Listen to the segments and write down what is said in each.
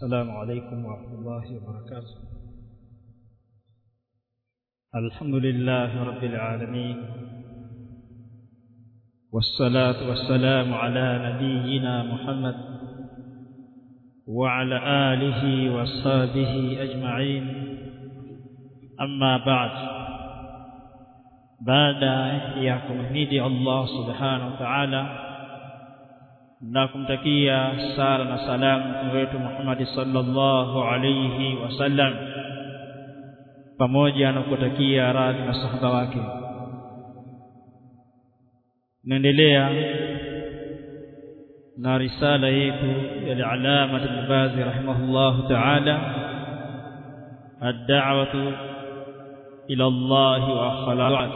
السلام عليكم ورحمة الله وبركاته. الحمد لله رب العالمين. والصلاة والسلام على نبينا محمد وعلى آله وصحبه أجمعين. أما بعد. بعد Allah subhanahu wa ta'ala na kumtakia sala na salamu mtume wetu Muhammad sallallahu alayhi wasallam pamoja na kutakia radhi na sahaba wake. Naendelea na risala yetu ya al-alama al-bazi rahimahullah ta'ala ad-da'watu ila Allah wa khalawat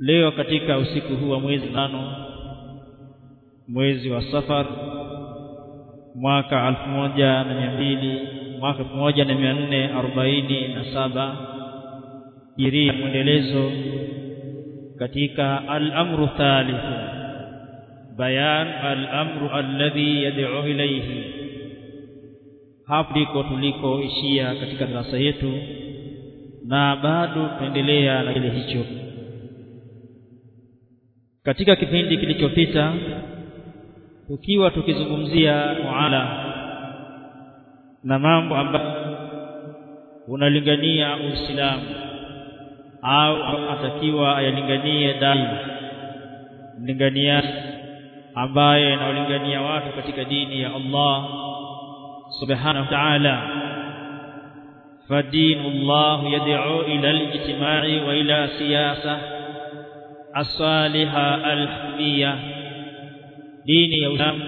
leo katika usiku huu wa mwezi tano mwezi wa safar mwaka alfu moja na mia mbili mwaka elfu moja na mia nne arobaini na saba mwendelezo katika al-amru thalithu bayan al-amru alladhi yad'u ilayhi. Hapo ndiko tulikoishia katika darasa yetu na bado tuendelea na kile hicho katika kipindi kilichopita tukiwa tukizungumzia muala na mambo ambayo unalingania Uislamu au atakiwa ayalinganie daima mlingania ambaye anaolingania watu katika dini ya Allah subhanahu wa ta'ala fadin Allah yad'u ila al-ijtima'i wa ila siyasah asaliha alhamia dini ya Uislamu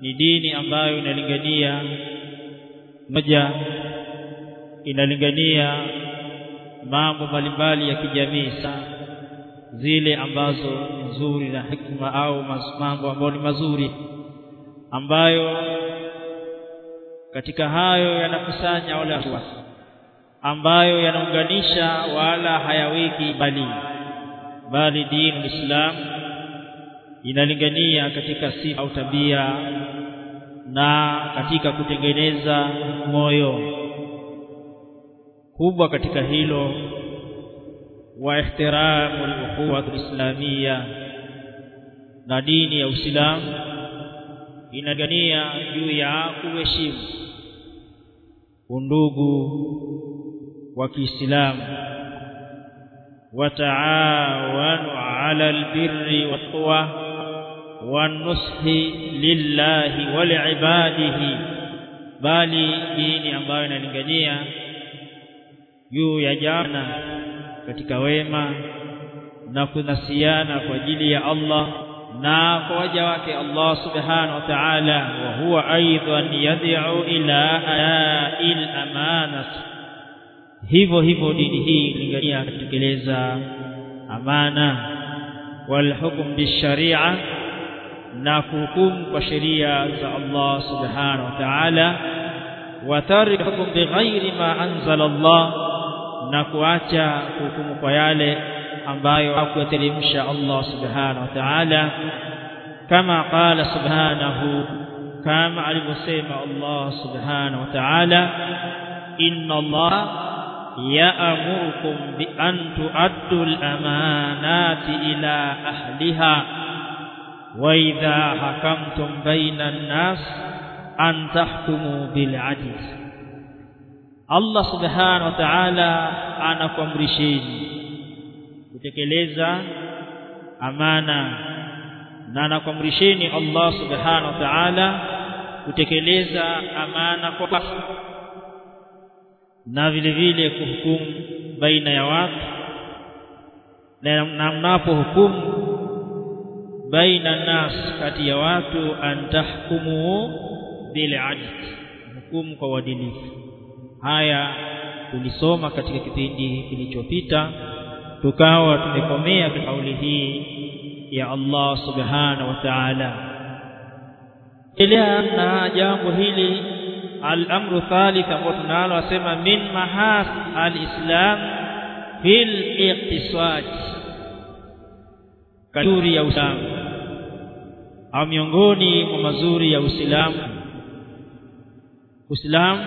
ni dini ambayo inalingania moja inalingania mambo mbalimbali ya kijamii sana. Zile ambazo ni nzuri na hikma au mambo ambayo ni mazuri ambayo katika hayo yanakusanya wala ambayo yanaunganisha wala hayawiki balii bali dini Uislamu inalingania katika sifa au tabia na katika kutengeneza moyo kubwa katika hilo wa ihtiramu al-ukhuwa al-islamia na dini ya Uislamu inagania juu ya kuheshimu undugu wa Kiislamu وتعاونوا على البر والتقوى والنصح لله ولعباده bali dini ambayo inalingania juu ya jana katika wema na kunasiana kwa ajili ya Allah na kwa waja wake Allah subhanahu wa ta'ala wa huwa aidan yad'u ila a'il amanah hivyo hivyo dini hii ilingania kutekeleza amana wal hukm bisharia na kuhukumu kwa sheria za Allah subhanahu wa ta'ala wa tarik hukum bighairi ma anzala Allah na kuacha hukumu kwa yale ambayo hakuyateremsha Allah subhanahu wa ta'ala kama qala subhanahu kama alivyosema Allah subhanahu wa ta'ala inna Allah يأمركم بأن تؤدوا الأمانات إلى أهلها. وإذا حكمتم بين الناس أن تحكموا بالعدل. الله سبحانه وتعالى أنكم رشين كتكليزا أمانا. أنكم رشين الله سبحانه وتعالى. كتكليزا أمانا كفر na vile vile kuhukumu baina ya watu. Na mnapo hukumu baina nas kati ya watu antahkumu bil adl hukumu kwa uadilifu. Haya tulisoma katika kipindi kilichopita tukawa tumekomea kauli hii ya Allah subhanahu wa ta'ala. Ila na jambo hili al-amru thalith ambao tunalo asema min mahas al-islam fil iqtisad kaduri ya Uislamu au miongoni mwa mazuri ya Uislamu. Uislamu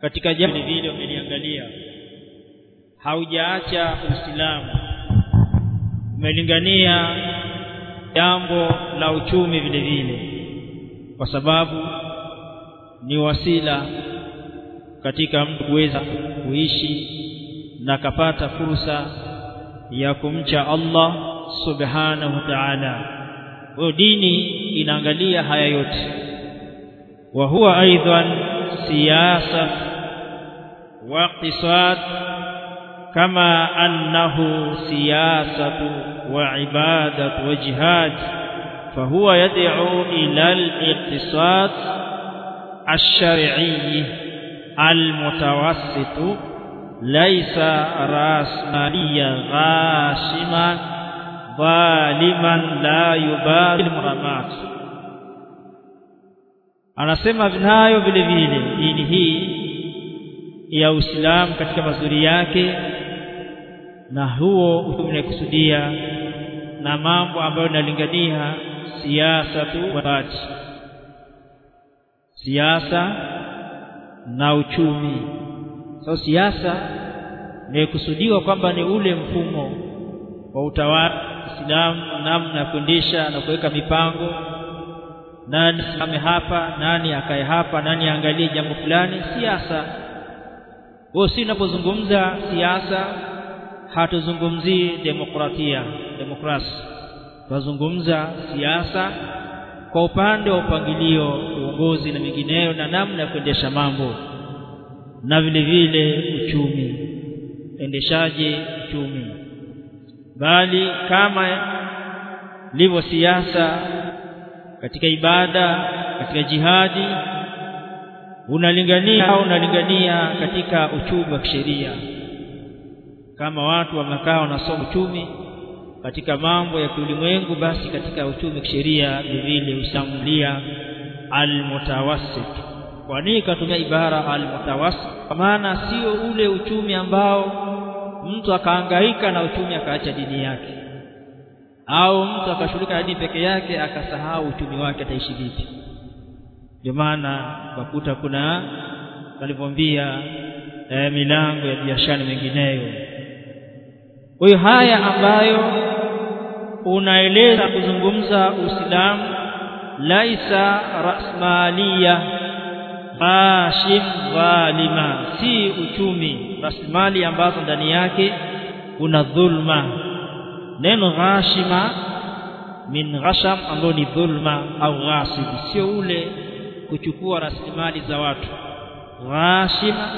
katika jambo vile umeliangalia haujaacha Uislamu. Umelingania jambo la uchumi vile vile. Kwa sababu ni wasila katika mtu kuweza kuishi na kapata fursa ya kumcha Allah subhanahu wa ta'ala kwa dini inaangalia haya yote wa huwa aidan siyasa wa iqtisad kama annahu siyasatu wa ibadatu wa jihad فهو يدعو إلى الاقتصاد الشرعي المتوسط ليس راسماليا غاشما ظالما لا يبالي المرامات anasema vinayo vile vile dini hii ya Uislamu katika mazuri yake na huo unakusudia na mambo ambayo yanalingania siasa tu wati siasa na uchumi. So siasa imekusudiwa kwamba ni ule mfumo wa utawala Uislamu namna ya kuendesha na kuweka mipango. Nani simame hapa nani akae hapa nani aangalie jambo fulani. Siasa. Wao si unapozungumza siasa hatuzungumzii demokratia demokrasi. Tunazungumza siasa kwa upande wa upangilio uongozi na mengineyo na namna ya kuendesha mambo. Na vile vile uchumi. Endeshaje uchumi? Bali kama livyo siasa katika ibada katika jihadi unalingania au unalingania katika uchumi wa kisheria. Kama watu wamekaa wanasoma uchumi katika mambo ya kiulimwengu basi katika uchumi kisheria vile usamlia almutawassit. Kwa nini katumia ibara almutawassit? Kwa maana sio ule uchumi ambao mtu akaangaika na uchumi akaacha dini yake au mtu akashughulika na dini peke yake akasahau uchumi wake ataishi vipi. Ndio maana wakuta kuna alivyombia eh, milango ya biashara mengineyo. Kwa hiyo haya ambayo unaeleza kuzungumza Uislamu? Laisa rasmalia bashim si uchumi. Rasmali ambazo ndani yake kuna dhulma. Neno ghashima min ghasham ambao ni dhulma au ghasib sio ule kuchukua rasilimali za watu. Ghashima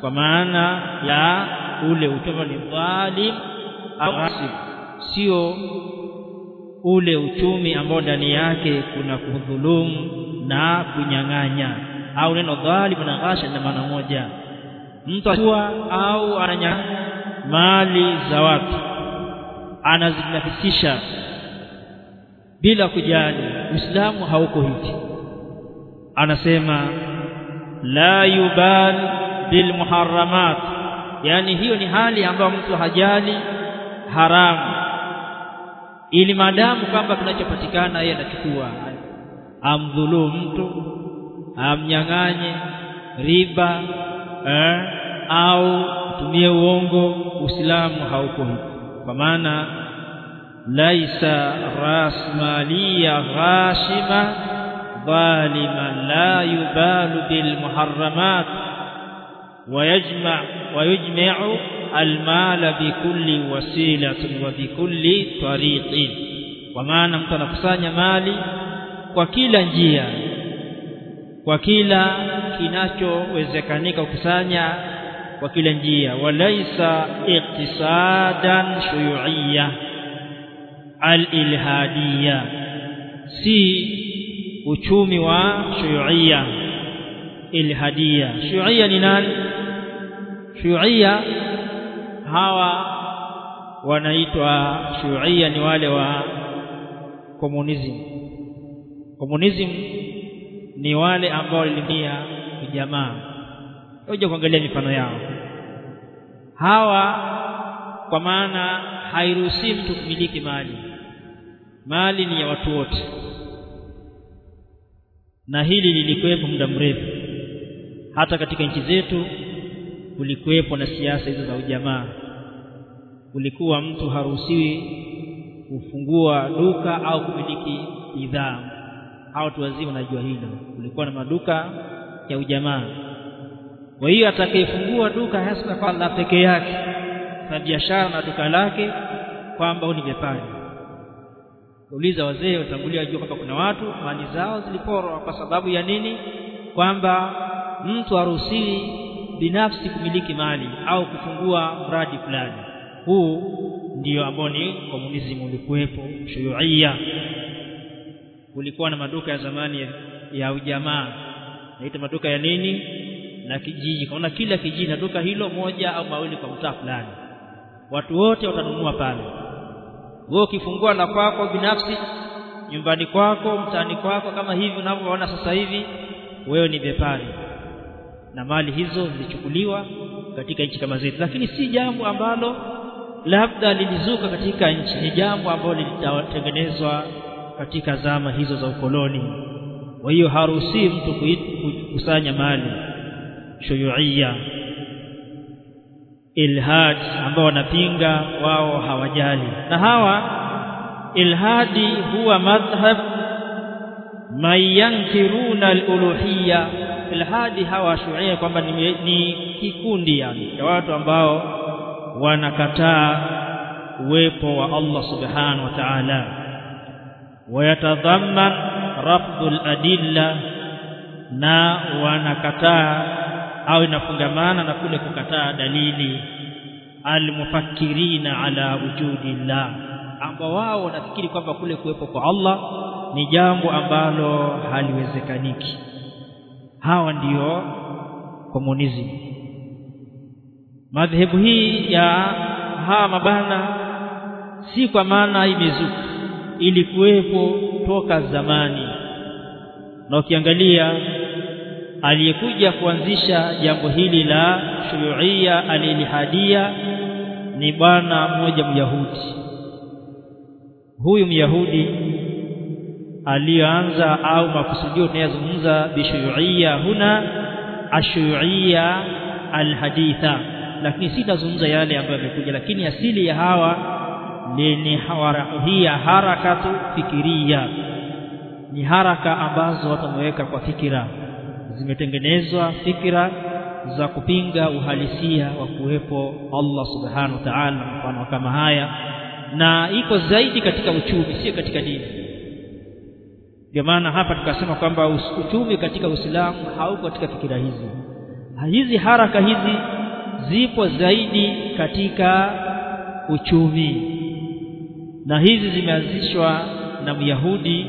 kwa maana ya ule utoka ni dhalim au ghasib sio ule uchumi ambao ndani yake kuna kudhulumu na kunyang'anya. Au neno dhalim na ghasha na maana moja. Mtu achukua au ananyang'anya mali za watu anazinafisisha bila kujali Uislamu hauko hivi. Anasema la yubal bil muharramat. Yani hiyo ni hali ambayo mtu hajali haramu ili maadamu kwamba kinachopatikana yeye anachukua. Amdhuluu mtu amnyang'anye riba eh, au tumie uongo uislamu hauko kwa maana laisa rasmalia ghashima dhalima la yubalu bilmuharamat wayajma wayujmi'u almala bikulli wasilatin wa bikulli tariqin. Kwa maana mtu anakusanya mali kwa kila njia kwa kila kinachowezekanika kukusanya kwa kila njia. Walaisa iktisadan shuyuiya alilhadia si uchumi wa shuyuiya ilhadiya shuyuiya ni nani? Shuyuiya hawa wanaitwa shuia ni wale wa communism communism ni wale ambao walilimia ujamaa hoja kuangalia mifano yao. Hawa kwa maana hairuhusi mtu kumiliki mali. Mali ni ya watu wote. Na hili lilikuwepo muda mrefu. Hata katika nchi zetu kulikuwepo na siasa hizo za ujamaa kulikuwa mtu haruhusiwi kufungua duka au kumiliki bidhaa. Hao watu wazima wanajua hilo. Kulikuwa na maduka ya ujamaa. Kwa hiyo atakayefungua duka hasa kwa la peke yake na biashara na duka lake kwamba huni ni bepari uliza wazee watangulia wajua kwamba kuna watu mali zao ziliporwa. Kwa sababu ya nini? Kwamba mtu haruhusiwi binafsi kumiliki mali au kufungua mradi fulani huu ndio ambao ni komunism ulikuwepo shuyuia kulikuwa na maduka ya zamani ya, ujamaa. Naita maduka ya nini? Na kijiji. Kaona kila kijiji na duka hilo moja au mawili kwa mtaa fulani. Watu wote watanunua pale. Wewe ukifungua la kwako binafsi nyumbani kwako mtaani kwako kama hivi unavyoona sasa hivi wewe ni bepari. Na mali hizo zilichukuliwa katika nchi kama zetu. Lakini si jambo ambalo labda lilizuka katika nchi. Ni jambo ambalo lilitengenezwa katika zama hizo za ukoloni. Kwa hiyo haruhusi mtu kukusanya mali. Shuyuia ilhad ambao wanapinga wao hawajali. Na hawa ilhadi huwa madhhab mayankiruna aluluhiyya. Ilhadi hawa shuia kwamba ni, ni kikundi yani cha watu ambao wanakataa uwepo wa Allah subhanahu wa ta'ala. Wayatadhamman rafdul adilla na wanakataa au inafungamana na kule kukataa dalili. Almufakirina ala wujudillah ambao wao wanafikiri kwamba kule kuwepo kwa Allah ni jambo ambalo haliwezekaniki. Hawa ndiyo komunism madhehebu hii ya haa mabana si kwa maana imezuka ilikuwepo toka zamani. Na ukiangalia aliyekuja kuanzisha jambo hili la shuyuia alilihadia ni bwana mmoja myahudi. Huyu myahudi aliyoanza au makusudio tunayozungumza bishuyuia huna ashuyuia alhaditha lakini sitazungumza yale ambayo yamekuja lakini asili ya hawa ni ni hii harakatu fikiria. Ni haraka ambazo watu wameweka kwa fikira. Zimetengenezwa fikira za kupinga uhalisia wa kuwepo Allah subhanahu wa ta'ala mfano kama haya. Na iko zaidi katika uchumi sio katika dini. Ndio maana hapa tukasema kwamba uchumi katika Uislamu hauko katika fikira hizi. Hizi haraka hizi zipo zaidi katika uchumi. Na hizi zimeanzishwa na Myahudi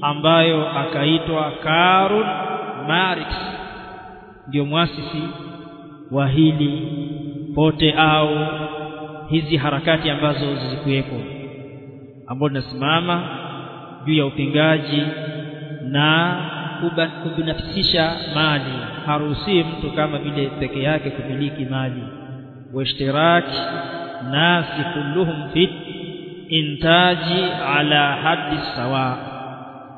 ambayo akaitwa Karl Marx. Ndio mwasisi wa hili pote au hizi harakati ambazo zilikuwepo ambao tunasimama juu ya upingaji na kubinafsisha mali. Haruhusi mtu kama vile peke yake kumiliki mali. Washtiraki nasi kulluhum fi intaji ala haddi sawa.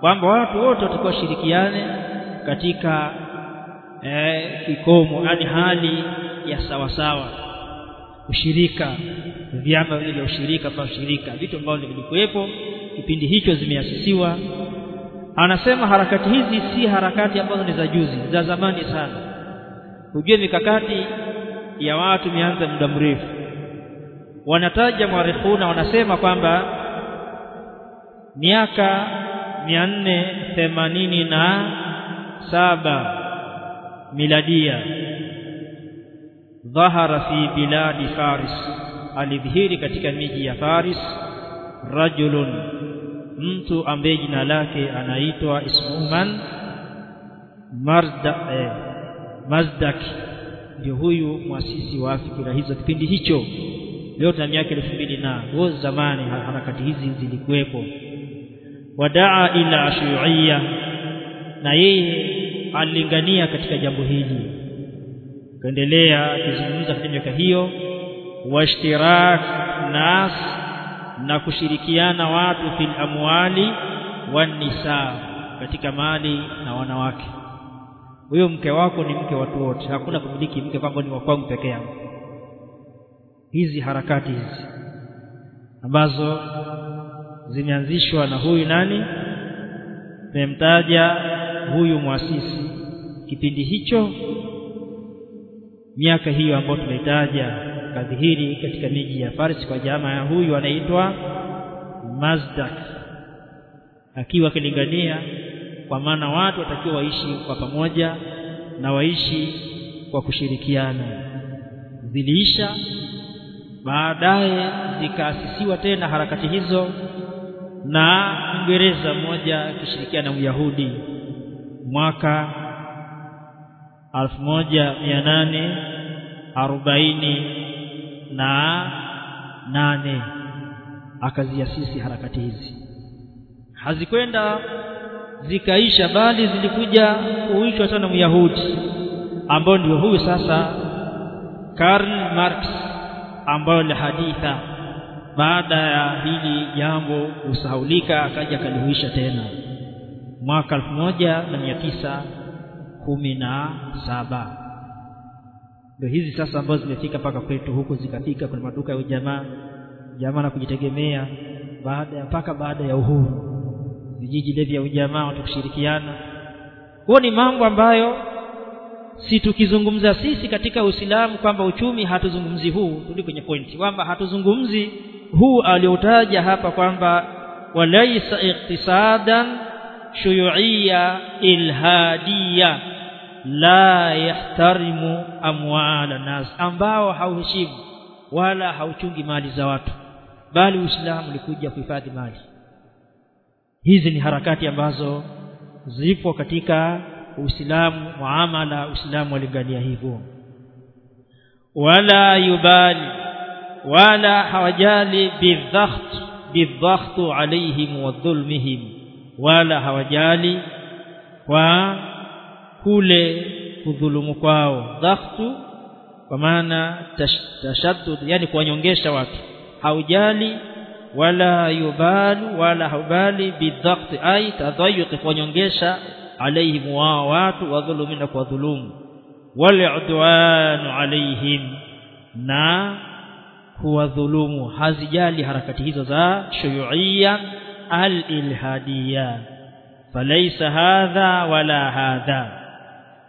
Kwamba watu wote watakuwa shirikiane katika eh, kikomo yani hali ya sawa sawa. Ushirika vyama vile vya ushirika kwa ushirika. Vitu ambavyo vilikuwepo kipindi hicho zimeasisiwa anasema harakati hizi si harakati ambazo ni za juzi za zamani sana. Hujue mikakati ya watu imeanza muda mrefu. Wanataja mwarikhuna wanasema kwamba miaka mia nne themanini na saba miladia dhahara fi biladi faris alidhihiri katika miji ya faris rajulun mtu ambaye jina lake anaitwa ismuman marda eh, mazdak. Ndio huyu mwasisi wa fikira hizo. Kipindi hicho leo tuna miaka elfu mbili na huo zamani harakati hizi zilikuwepo. Wadaa ila shuyuia na yeye alilingania katika jambo hili. Kaendelea akizungumza katika miaka hiyo. Washtirak nas na kushirikiana watu fil amwali wan nisa katika mali na wanawake. Huyo mke wako ni mke watu wote. Hakuna kumiliki mke kwamba ni wa kwangu peke yangu. Hizi harakati hizi ambazo zimeanzishwa na huyu nani? Tumemtaja huyu mwasisi. Kipindi hicho miaka hiyo ambayo tumeitaja kadhihiri katika miji ya Fars kwa jamaa huyu anaitwa Mazdak. Akiwa akilingania kwa maana watu watakiwa waishi kwa pamoja na waishi kwa kushirikiana. Ziliisha baadaye zikaasisiwa tena harakati hizo na Mwingereza mmoja akishirikiana na Myahudi mwaka 1840 na nane. Akaziasisi harakati hizi. Hazikwenda zikaisha bali zilikuja kuishwa tena myahudi ambao ndio huyu sasa Karl Marx ambayo ni haditha. Baada ya hili jambo kusahaulika akaja akalihuisha tena mwaka 1917 ndio hizi sasa ambazo zimefika mpaka kwetu huku zikafika kwenye maduka ya ujamaa. Jamaa na kujitegemea baada ya mpaka baada ya uhuru. Vijiji vile ya ujamaa watu kushirikiana. Huo ni mambo ambayo si tukizungumza sisi katika uislamu kwamba uchumi hatuzungumzi huu. Turudi kwenye pointi kwamba hatuzungumzi huu aliotaja hapa kwamba walaisa iktisadan shuyuiya ilhadia la yahtarimu amwala nas ambao hauheshimu wala hauchungi mali za watu bali Uislamu ulikuja kuhifadhi mali. Hizi ni harakati ambazo zipo katika Uislamu muamala Uislamu walingania hivyo. Wala yubali wala hawajali bidhakht bidhakht alaihim wa dhulmihim wala hawajali kwa kule kudhulumu kwao dhakhtu kwa maana tashaddud yani kuwanyongesha watu haujali wala yubalu wala haubali bidhakhti ay tadhayyuq kuwanyongesha alaihim wao watu wadhulumina kwa dhulumu wal'udwanu alaihim na kuwadhulumu hazijali harakati hizo za shuyuia al-ilhadiyya falaysa hadha wala hadha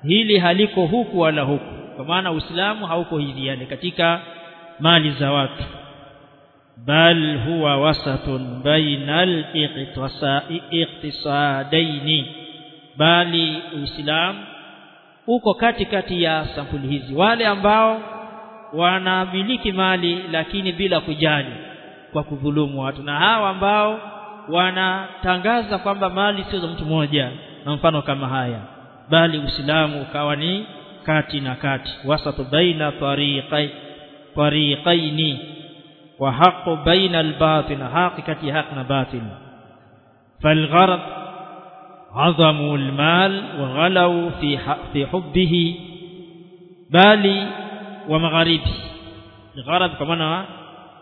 hili haliko huku wala huku. Kwa maana uislamu hauko hivi yani katika mali za watu. Bal huwa wasatun bainal iqtisadaini. Bali uislamu uko katikati ya sampuli hizi. Wale ambao wanamiliki mali lakini bila kujali kwa kudhulumu watu. Na hawa ambao wanatangaza kwamba mali sio za mtu mmoja na mfano kama haya bali uislamu ukawa ni kati na kati wasatu baina tariqai tariqaini wa haqqu baina albatil haqi kati haq na batil falgharad عظموا المال وغلوا في في حبه bali wa magharibi gharab kwa maana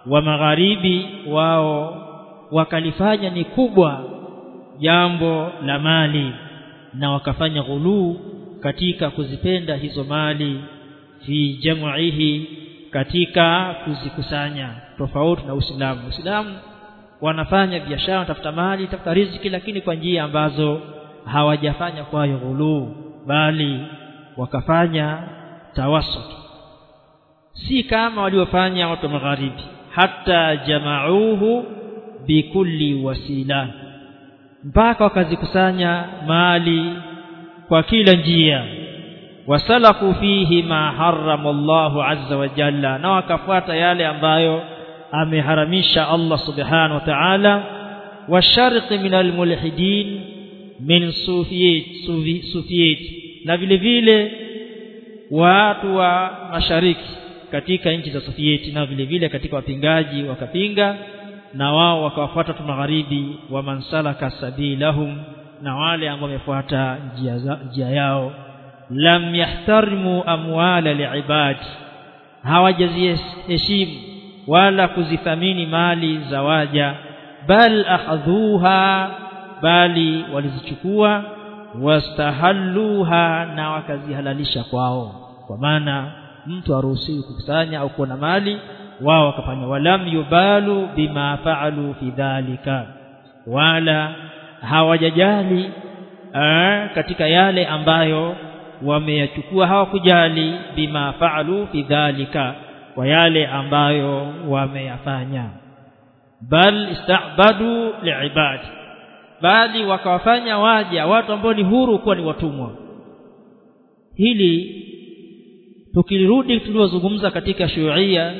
wa magharibi wao wakalifanya ni kubwa jambo la mali na wakafanya ghuluu katika kuzipenda hizo mali fi jam'ihi katika kuzikusanya tofauti na Uislamu. Uislamu wanafanya biashara tafuta mali tafuta riziki lakini kwa njia ambazo hawajafanya kwayo ghuluu bali wakafanya tawassut si kama waliofanya watu wa magharibi hata jamauhu bikulli wasila mpaka wakazikusanya mali kwa kila njia. Wasalaku fihi ma harrama Allahu azza wa jalla na wakafuata yale ambayo ameharamisha Allah subhanahu wa ta'ala. Washarqi min almulhidin min sufiyat sufiyat. Na vile vile watu wa mashariki katika nchi za sufieti na vile vile katika wapingaji wakapinga na wao wakawafuata tu magharibi wa mansalaka sabilahum na wale ambao wamefuata njia, yao. Lam yahtarimu amwala liibadi hawajaziheshimu wala kuzithamini mali za waja bal akhadhuha bali walizichukua wastahalluha na wakazihalalisha kwao. Kwa maana mtu haruhusiwi kukusanya au kuwa na mali wao wakafanya walam yubalu bima faalu fi dhalika wala hawajajali aa, katika yale ambayo wameyachukua hawakujali bima faalu fi dhalika kwa yale ambayo wameyafanya. Bal istabadu liibad bali wakawafanya waja watu ambao ni huru kuwa ni watumwa. Hili tukirudi tuliozungumza katika shuia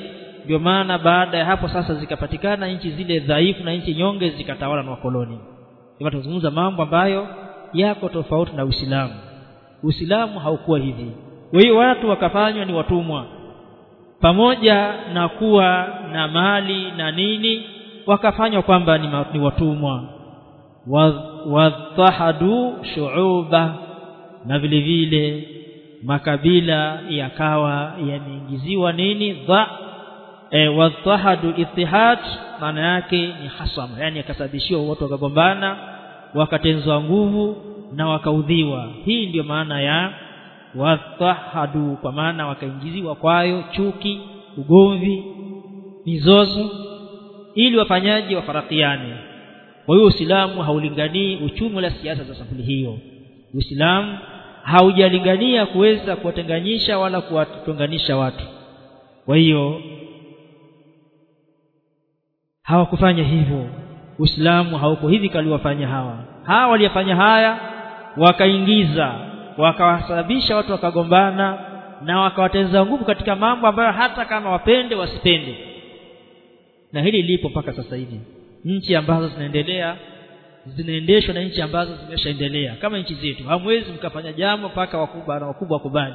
ndio maana baada ya hapo sasa zikapatikana nchi zile dhaifu na nchi nyonge zikatawala na wakoloni. Hivyo tunazungumza mambo ambayo yako tofauti na Uislamu. Uislamu haukuwa hivi. Kwa hiyo watu wakafanywa ni watumwa. Pamoja na kuwa na mali na nini wakafanywa kwamba ni, ni watumwa. Wadhahadu shuuba. Na vile vile makabila yakawa yameingiziwa nini? Dha e, wadhahadu ittihad maana yake ni hasama yani akasabishiwa watu wakagombana wakatenzwa nguvu na wakaudhiwa. Hii ndiyo maana ya wadhahadu kwa maana wakaingiziwa kwayo chuki ugomvi mizozo ili wafanyaji wafarakiane. Kwa hiyo Uislamu haulinganii uchumi wala siasa za safuli hiyo. Uislamu haujalingania kuweza kuwatenganyisha wala kuwatunganisha watu. Kwa hiyo hawakufanya hivyo. Uislamu hauko hivi kaliwafanya hawa. Hawa waliyafanya haya wakaingiza wakawasababisha watu wakagombana na wakawateza nguvu katika mambo ambayo hata kama wapende wasipende. Na hili lipo mpaka sasa hivi. Nchi ambazo zinaendelea zinaendeshwa na nchi ambazo zimeshaendelea. Kama nchi zetu hamwezi mkafanya jambo mpaka wakubwa na wakubwa wakubali.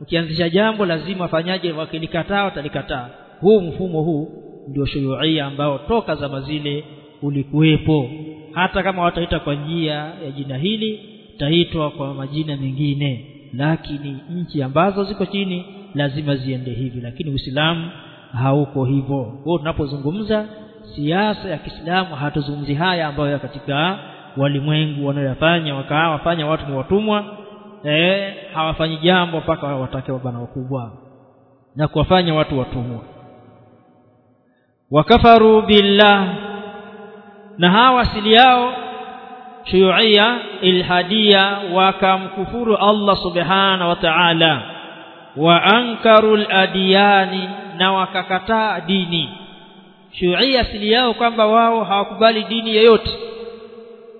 Ukianzisha jambo lazima wafanyaje? Wakilikataa watalikataa. Huu mfumo huu ndio shuyuia ambao toka zama zile ulikuwepo. Hata kama wataita kwa njia ya jina hili taitwa kwa majina mengine. Lakini nchi ambazo ziko chini lazima ziende hivi. Lakini Uislamu hauko hivyo. Kwa tunapozungumza siasa ya Kiislamu hatuzungumzi haya ambayo ya katika walimwengu wanayoyafanya wakawafanya watu ni watumwa eh hawafanyi jambo mpaka watake wabana wakubwa na kuwafanya watu watumwa wakafaru billah na hawa asili yao shuyuia ilhadia wakamkufuru Allah subhana wa ta'ala. Wa ankaru aladiyani na wakakataa dini. Shuyuia asili yao kwamba wao hawakubali dini yoyote.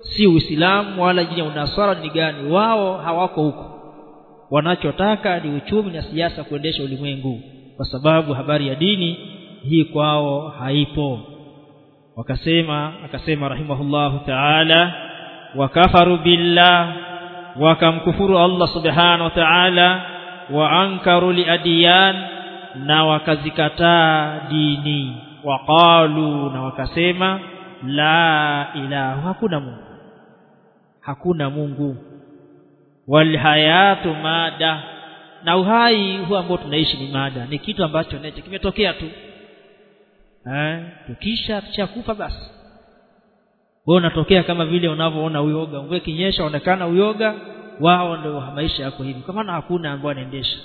Si Uislamu wala jina Unasara ni gani wao hawako huko. Wanachotaka ni uchumi na siasa kuendesha ulimwengu. Kwa sababu habari ya dini hii kwao haipo. Wakasema akasema rahimahullahu ta'ala wakafaru billah wakamkufuru Allah subhanahu wa ta'ala wa ankaru liadiyan na wakazikataa dini. Waqalu na wakasema la ilaha hakuna Mungu. Hakuna Mungu. Wal hayatu mada na uhai huu ambao tunaishi ni mada. Ni kitu ambacho kimetokea tu eh tukisha tuchakufa basi. Wewe unatokea kama vile unavyoona uyoga. Mvua kinyesha onekana uyoga wao ndio maisha yako hivi. Kwa maana hakuna ambaye anaendesha.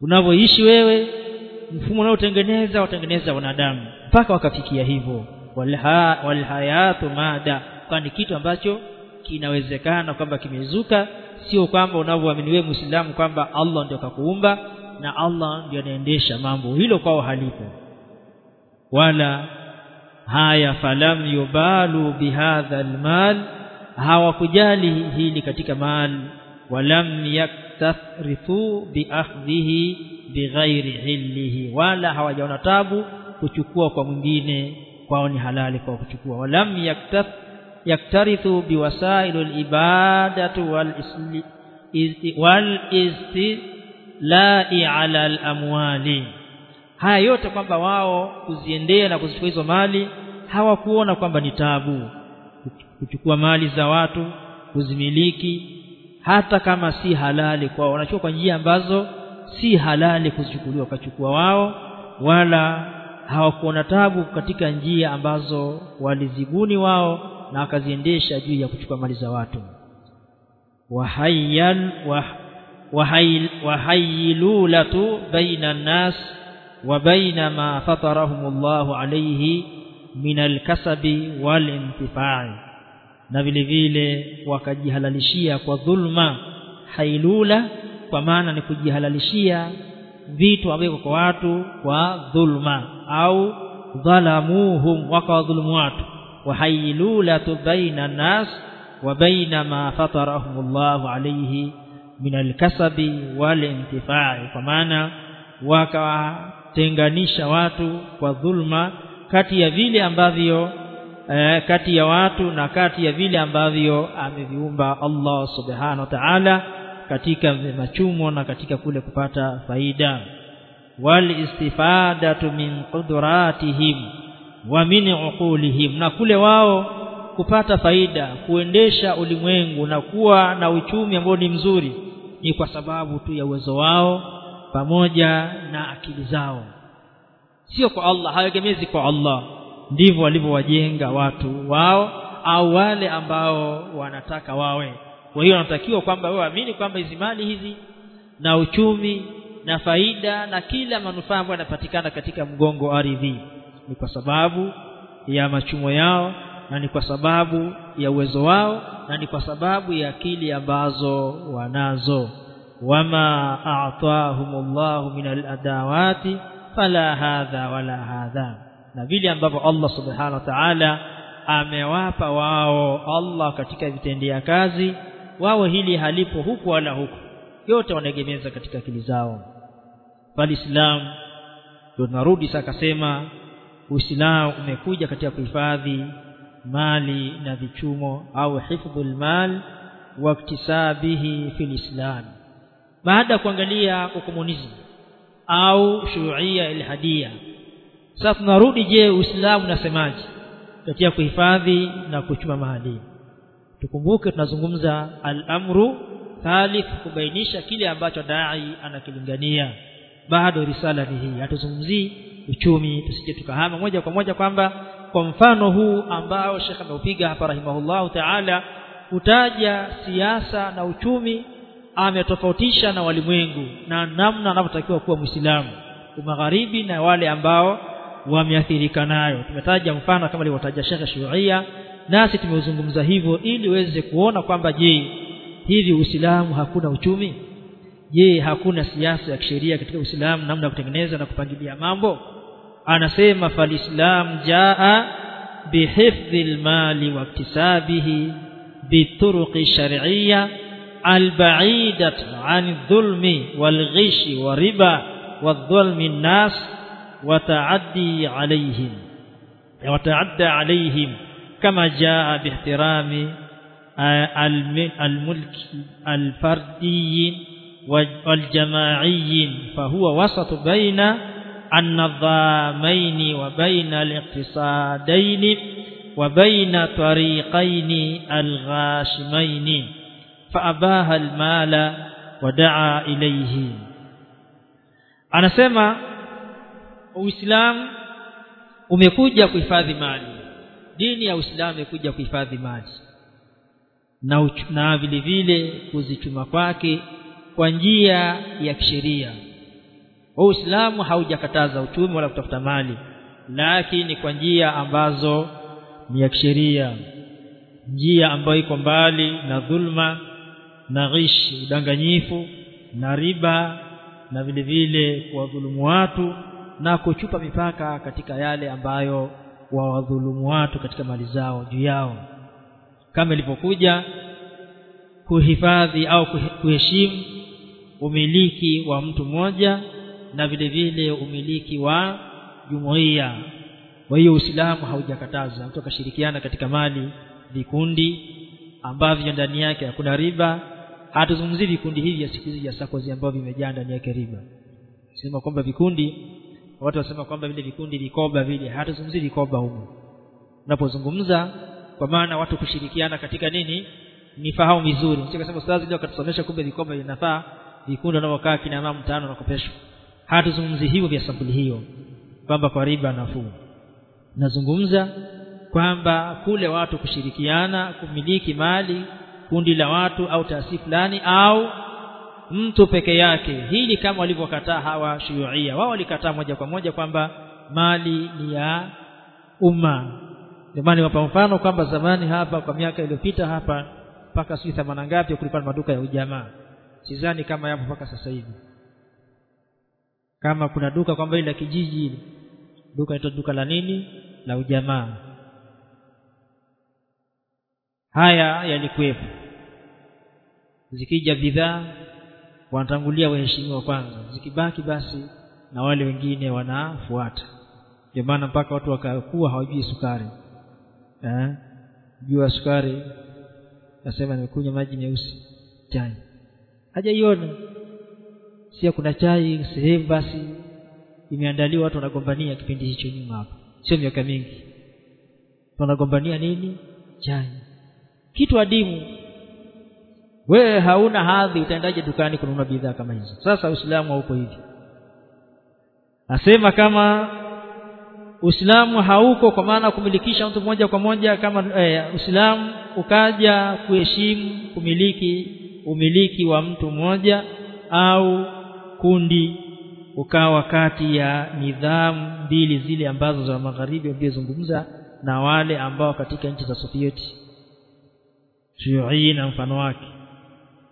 Unavyoishi wewe mfumo unaotengeneza watengeneza wanadamu. Mpaka wakafikia hivyo. Walha walhayatu mada. Kwani kitu ambacho kinawezekana kwamba kimezuka. Sio kwamba unavyoamini wewe Muislamu kwamba Allah ndio kakuumba na Allah ndio anaendesha mambo. Hilo kwao halipo wala haya falam yubalu bihadha almal hawakujali hili katika mal walam yaktathrithu biakhdhihi bighairi hillihi wala hawajaona tabu kuchukua kwa mwingine kwao ni halali kwa kuchukua. Walam yaktath yaktarithu biwasailu ibadatu wal wal istilai ala alamwali haya yote kwamba wao kuziendea na kuzichukua hizo mali hawakuona kwamba ni tabu kuchukua mali za watu kuzimiliki hata kama si halali kwao. Wanachukua kwa njia ambazo si halali kuzichukuliwa wakachukua wao wala hawakuona tabu katika njia ambazo walizibuni wao na wakaziendesha juu ya kuchukua mali za watu. Wahayyan wahayilulatu baina nnas wa baina ma fatarahumullahu alayhi min alkasabi walintifai na vile vile wakajihalalishia kwa dhulma hailula kwa maana ni kujihalalishia vitu ambavyo kwa watu kwa dhulma au dhalamuhum wakawadhulumu watu wahailulatu baina nas wa baina ma fatarahumullahu alayhi min alkasabi walintifai kwa maana wakawatenganisha watu kwa dhulma kati ya vile ambavyo eh, kati ya watu na kati ya vile ambavyo ameviumba Allah subhanahu wa ta'ala katika machumo na katika kule kupata faida. Wal istifadatu min qudratihim wa min uqulihim na kule wao kupata faida kuendesha ulimwengu na kuwa na uchumi ambao ni mzuri ni kwa sababu tu ya uwezo wao pamoja na akili zao. Sio kwa Allah hawegemezi kwa Allah. Ndivyo walivyowajenga watu wao au wale ambao wanataka wawe. Kwa hiyo wanatakiwa kwamba waamini kwamba hizi mali hizi na uchumi na faida na kila manufaa ambayo yanapatikana katika mgongo ardhi ni kwa sababu ya machumo yao na ni kwa sababu ya uwezo wao na ni kwa sababu ya akili ambazo wanazo wama a'tahumullahu min al-adawati fala hadha wala hadha na vile ambavyo Allah subhanahu wa ta'ala amewapa wao Allah katika vitendea kazi wao hili halipo huku wala huku. Yote wanaegemeza katika akili zao. Falislam tunarudi sasa kasema uislamu umekuja katika kuhifadhi mali na vichumo au hifdhul mal wa iktisabihi fil islam baada ya kuangalia ukomunizmu au shuia ilhadia sasa tunarudi je uislamu unasemaje? Katika kuhifadhi na kuchuma mahali. Tukumbuke tunazungumza al-amru thalith kubainisha kile ambacho dai anakilingania. Bado risala ni hii hatuzungumzii uchumi tusije tukahama moja kwa moja kwamba kwa mfano huu ambao Sheikh ameupiga hapa rahimahullahu ta'ala utaja siasa na uchumi ametofautisha na walimwengu na namna anavyotakiwa kuwa Muislamu magharibi na wale ambao wameathirika nayo. Tumetaja mfano kama alivyotaja Sheikh Shuria nasi tumeuzungumza hivyo ili uweze kuona kwamba je hivi Uislamu hakuna uchumi? Je hakuna siasa ya kisheria katika Uislamu namna ya kutengeneza na kupangilia mambo? Anasema falislam jaa bihifdhi almali wa iktisabihi bituruqi shar'iyya البعيدة عن الظلم والغش والربا والظلم الناس وتعدي عليهم وتعدى عليهم كما جاء باحترام الملك الفردي والجماعي فهو وسط بين النظامين وبين الاقتصادين وبين طريقين الغاشمين. faabaha almala wadaa ilayhi anasema uislamu umekuja kuhifadhi mali. Dini ya uislamu imekuja kuhifadhi mali. Na, na vile vile kuzichuma kwake kwa njia ya kisheria. Uislamu haujakataza uchumi wala kutafuta mali lakini kwa njia ambazo ni ya kisheria. Njia ambayo iko mbali na dhulma na ghish udanganyifu na riba na vile vile kuwadhulumu watu na kuchupa mipaka katika yale ambayo wawadhulumu watu katika mali zao juu yao. Kama ilivyokuja kuhifadhi au kuheshimu umiliki wa mtu mmoja na vile vile umiliki wa jumuiya. Kwa hiyo Uislamu haujakataza mtu akashirikiana katika mali vikundi ambavyo ndani yake hakuna riba hatuzungumzii vikundi hivi ya siku hizi ya sakozi ambavyo vimejaa ndani yake riba. Sema kwamba vikundi watu wasema kwamba vile vikundi vikoba vile hatuzungumzii vikoba huko. Unapozungumza kwa maana watu kushirikiana katika nini? Nifahamu vizuri. Msikasema ustazi leo katusomesha kumbe vikoba vinafaa vikundi wanavyokaa kina mama mtano na kopeshwa hatuzungumzi hivyo vya sampuli hiyo kwamba kwa riba nafuu. Nazungumza kwamba kule watu kushirikiana kumiliki mali kundi la watu au taasisi fulani au mtu peke yake. Hili kama walivyokataa hawa shuyuia wao walikataa moja kwa moja kwamba mali ni ya umma. Ndio maana mfano kwamba zamani hapa kwa miaka iliyopita hapa mpaka sijui thamana ngapi kulikuwa maduka ya ujamaa. Sidhani kama yapo mpaka sasa hivi. Kama kuna duka kwamba ile la kijiji duka ito duka la nini? La ujamaa haya yalikuwepo. Zikija bidhaa wanatangulia waheshimiwa kwanza. Zikibaki basi na wale wengine wanafuata. Ndio maana mpaka watu wakakuwa hawajui sukari. Eh? Jua sukari nasema nimekunywa maji meusi chai. Hajaiona. Sio kuna chai sehemu basi imeandaliwa watu wanagombania kipindi hicho nyuma hapa. Sio miaka mingi. Wanagombania nini? Chai kitu adimu. Wewe hauna hadhi utaendaje dukani kununua bidhaa kama hizo? Sasa uislamu hauko hivi. Asema kama uislamu hauko kwa maana kumilikisha mtu moja kwa moja kama eh, uislamu ukaja kuheshimu kumiliki umiliki wa mtu mmoja au kundi ukawa kati ya nidhamu mbili zile ambazo za magharibi walizozungumza na wale ambao katika nchi za Sovieti Shuyui mfano wake.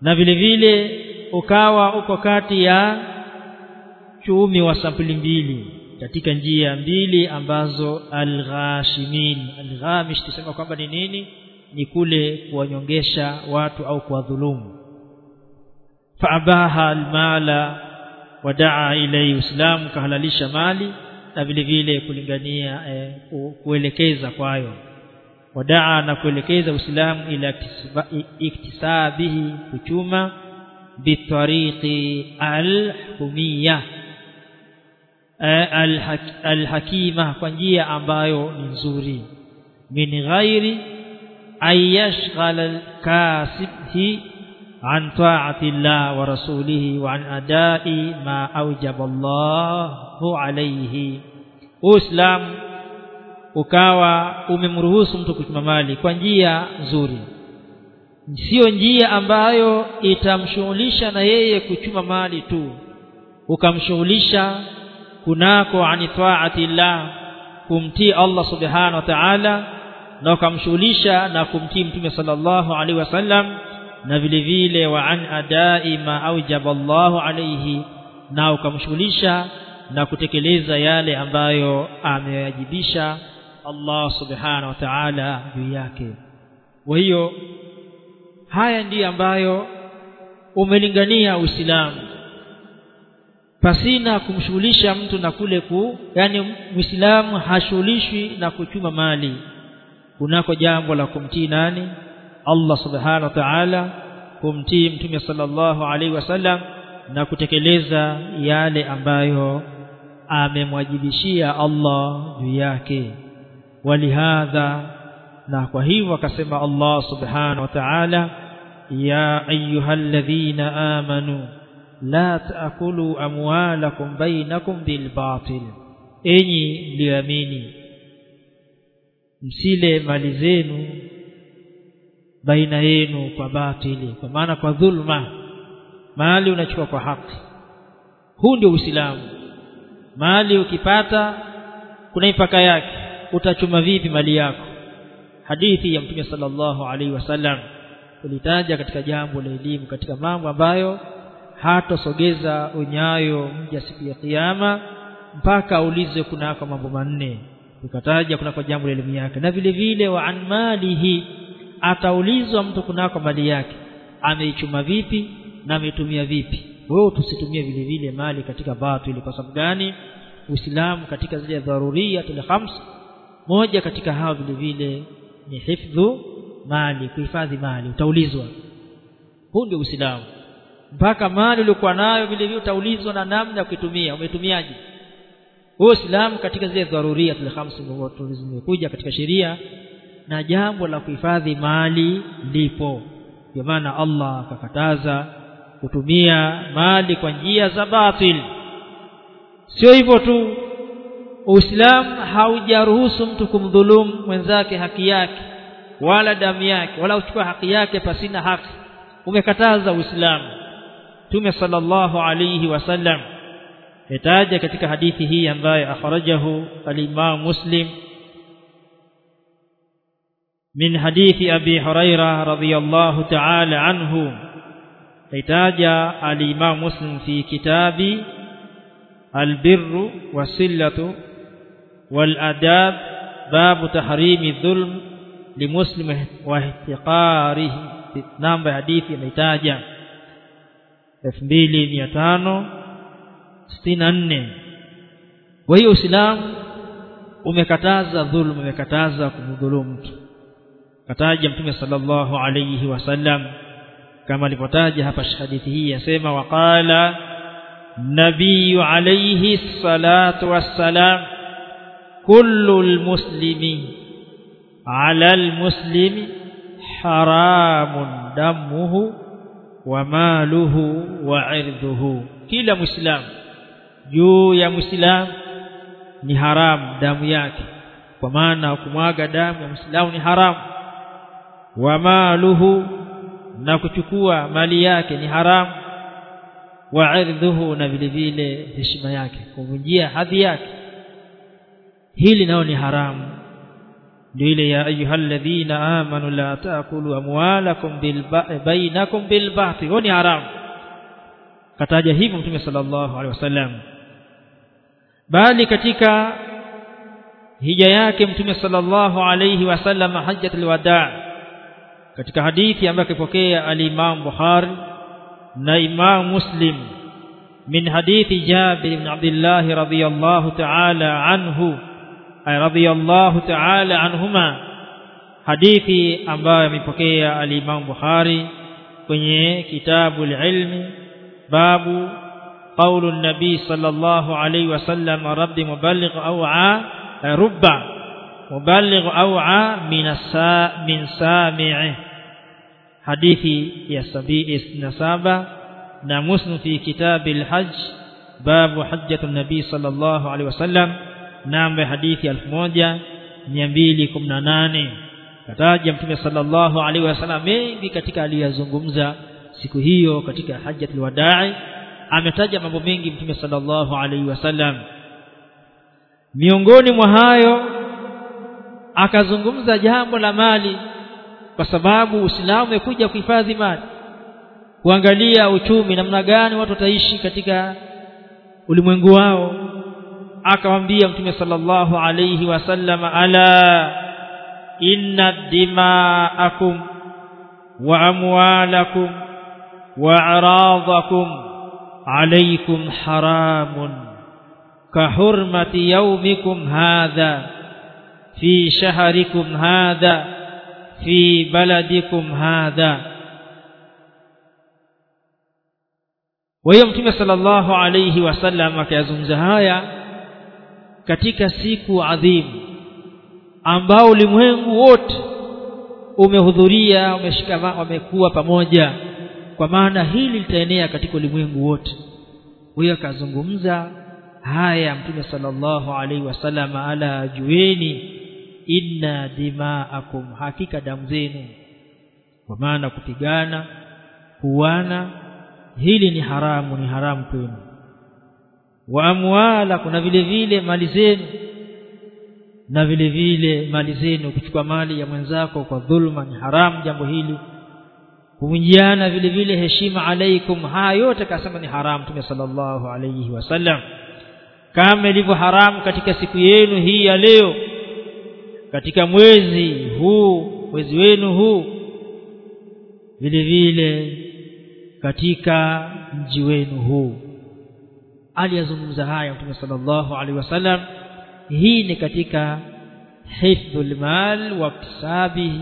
Na vile vile ukawa uko kati ya chumi wa sampuli mbili katika njia mbili ambazo alghashimin alghamish tusema kwamba ni nini? Ni kule kuwanyongesha watu au kuwadhulumu. Faabaha almala wadaa ilai uislamu kahalalisha mali na vile vile kulingania eh, kuelekeza kwayo wadaa na kuelekeza uislamu ila iktisabihi kuchuma bitariqi alhumiyya alhakima kwa njia ambayo ni nzuri. Min ghairi ayashghal alkasibhi an ta'ati Allah wa rasulihi wa an adai ma awjaba Allahu alayhi. Uislamu ukawa umemruhusu mtu kuchuma mali kwa njia nzuri. Sio njia ambayo itamshughulisha na yeye kuchuma mali tu. Ukamshughulisha kunako ani taati llah kumtii Allah subhanahu wa ta'ala na ukamshughulisha na kumtii mtume sallallahu alaihi wasallam na vile vile wa an adai ma aujaba Allahu alaihi na ukamshughulisha na kutekeleza yale ambayo amewajibisha Allah subhanahu wa ta'ala juu yake. Kwa hiyo haya ndiyo ambayo umelingania Uislamu. Pasina kumshughulisha mtu na kule ku yani Muislamu hashughulishwi na kuchuma mali. Kunako jambo la kumtii nani? Allah subhanahu wa ta'ala kumtii mtume sallallahu alaihi wasallam na kutekeleza yale ambayo amemwajibishia Allah juu yake walihadha. Na kwa hivyo akasema Allah subhanahu wa ta'ala ya ayyuhalladhina amanu la taakulu amwalakum bainakum bilbatil enyi mlioamini msile mali zenu baina yenu kwa batili kwa maana kwa dhulma mali unachukua kwa haki. Huu ndio uislamu. Mali ukipata kuna mipaka yake utachuma vipi mali yako? Hadithi ya mtume sallallahu alaihi wasallam ulitaja katika jambo la elimu katika mambo ambayo hatosogeza unyayo mja siku ya kiyama mpaka aulize kunako mambo manne. Ukataja kunako jambo la elimu yake na vile vile wa an malihi ataulizwa mtu kunako mali yake ameichuma vipi na ametumia vipi? Wewe tusitumie vile vile mali katika batili kwa sababu gani? Uislamu katika zile dharuria khams moja katika hao vile vile ni hifdhu mali kuhifadhi mali utaulizwa. Huu ndio Uislamu. Mpaka mali uliokuwa nayo vile vile utaulizwa na namna ya kuitumia. Umetumiaje Uislamu katika zile dharuria khams zimekuja katika sheria na jambo la kuhifadhi mali lipo. Kwa maana Allah akakataza kutumia mali kwa njia za batil. Sio hivyo tu Uislamu haujaruhusu mtu kumdhulumu mwenzake haki yake wala damu yake wala kuchukua haki yake pasina haki umekataza Uislamu Mtume sallallahu alayhi wasallam etaja katika hadithi hii ambayo akhrajahu al-Imam Muslim من حديث أبي هريرة رضي الله تعالى عنه احتاج الإمام مسلم في كتاب البر والصلة والأداب باب تحريم الظلم لمسلم واحتقاره نمبر حديث احتاج 2564 kwa hiyo Uislamu umekataza dhulma umekataza kumdhulumu mtu kataja mtume sallallahu alayhi wasallam kama alipotaja hapa hadithi hii yasema waqala nabii alayhi salatu wassalam kullu lmuslimi ala almuslimi haramun damuhu wa maluhu wa irdhuhu kila muislamu juu ya muislamu ni haramu damu yake. Kwa maana kumwaga damu ya muislamu ni haramu wa maluhu na kuchukua mali yake ni haramu wa irdhuhu na vile vile heshima yake kuvunjia hadhi yake hili nao ni haramu ndio ile ya ayyuhalladhina amanu la taakulu amwalakum bil bainakum bil batil ni haramu kataja hivyo mtume sallallahu alaihi wasallam bali katika hija yake mtume sallallahu alaihi wasallam hajjatul wadaa katika hadithi ambayo kipokea al-Imam Bukhari na Imam Muslim min hadithi Jabir ibn Abdullah radhiyallahu ta'ala anhu ay radhiyallahu ta'ala anhuma. Hadithi ambayo amepokea al-Imam Bukhari kwenye kitabu al-ilmi babu قول النبي صلى الله عليه وسلم رب مبلغ أوعى رب مبلغ أوعى من السا من سامعه حديث يا سبي نسابة نمسن في كتاب الحج باب حجة النبي صلى الله عليه وسلم namba ya hadithi 1218 kataja mtume sallallahu alaihi wasallam mengi katika aliyazungumza siku hiyo katika hajjatul wadai. Ametaja mambo mengi mtume sallallahu alaihi wasallam. Miongoni mwa hayo akazungumza jambo la mali kwa sababu Uislamu umekuja kuhifadhi mali. Kuangalia uchumi namna gani watu wataishi katika ulimwengu wao. Akamwambia mtume sallallahu alayhi wasallam ala inna dima'akum wa amwalakum wa aradakum alaykum haramun kahurmati yawmikum hadha في شهركم هذا في بلدكم هذا وهي mtume sallallahu alayhi wasallam akayazungumza haya katika siku adhimu ambao ulimwengu wote umehudhuria umeshikamana wamekuwa pamoja. Kwa maana hili litaenea katika ulimwengu wote. Huyo akazungumza haya mtume sallallahu alaihi wasallam ala jueni inna dimaakum hakika damu zenu. Kwa maana kupigana kuwana hili ni haramu ni haramu kwenu wa amwala kuna vile vile mali zenu na vile vile mali zenu kuchukua mali ya mwenzako kwa dhulma ni haramu jambo hili. Kuvunjiana vile vile heshima alaikum haya yote kasema ni haramu Mtume sallallahu alayhi wasallam kama ilivyo haramu katika siku yenu hii ya leo katika mwezi huu mwezi wenu huu vile vile katika mji wenu huu aliyazungumza haya Mtume sallallahu alaihi wasallam hii ni katika hifdhul mal wa kisabihi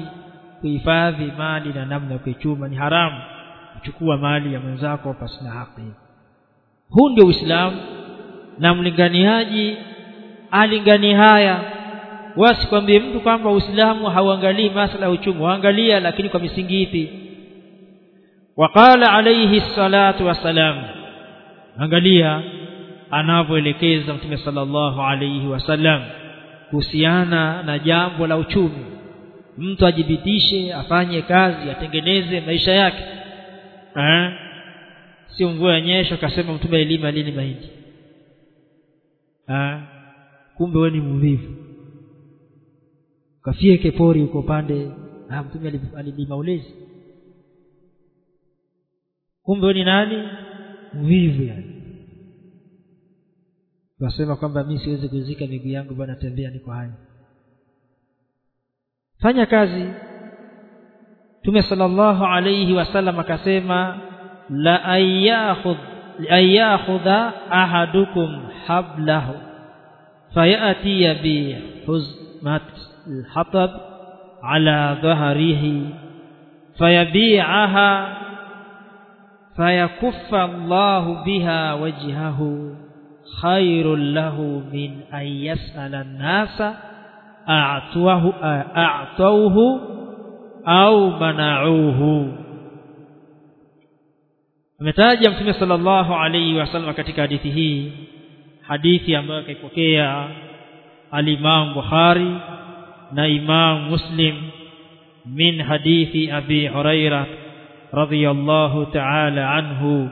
kuhifadhi mali na namna ya kuichuma. Ni haramu kuchukua mali ya mwenzako pasina haki. Huu ndio Uislamu na mlinganiaji alingani haya wasikwambie mtu kwamba Uislamu hauangalii masala ya uchumi waangalia lakini kwa misingi ipi? Waqala alayhi salatu wassalam angalia anavyoelekeza mtume sallallahu alayhi wasallam kuhusiana na jambo la uchumi. Mtu ajibidishe afanye kazi atengeneze maisha yake. Eh? Sio mvua yanyesha akasema mtume elima lini mahindi? Eh? Kumbe wewe ni mvivu. Kafie kepori uko pande mtume alilima ulezi. Kumbe wewe ni nani? Mvivu yani wasema kwamba mi siwezi kuzika miguu yangu bwana tembea niko hai. Fanya kazi. Mtume sallallahu alayhi wasallam akasema la ayakhudh ayakhudha ahadukum hablahu fayati bi huzmat alhatab ala dhahrihi fayabi'aha fayakuffa llahu biha wajhahu khairul lahu min an yas'ala an-nasa a'tuhu a'tauhu au mana'uhu ametaja mtume sallallahu alayhi wasallam katika hadithi hii hadithi ambayo kaipokea al-Imam Bukhari na Imam Muslim min hadithi Abi Hurairah radiyallahu ta'ala anhu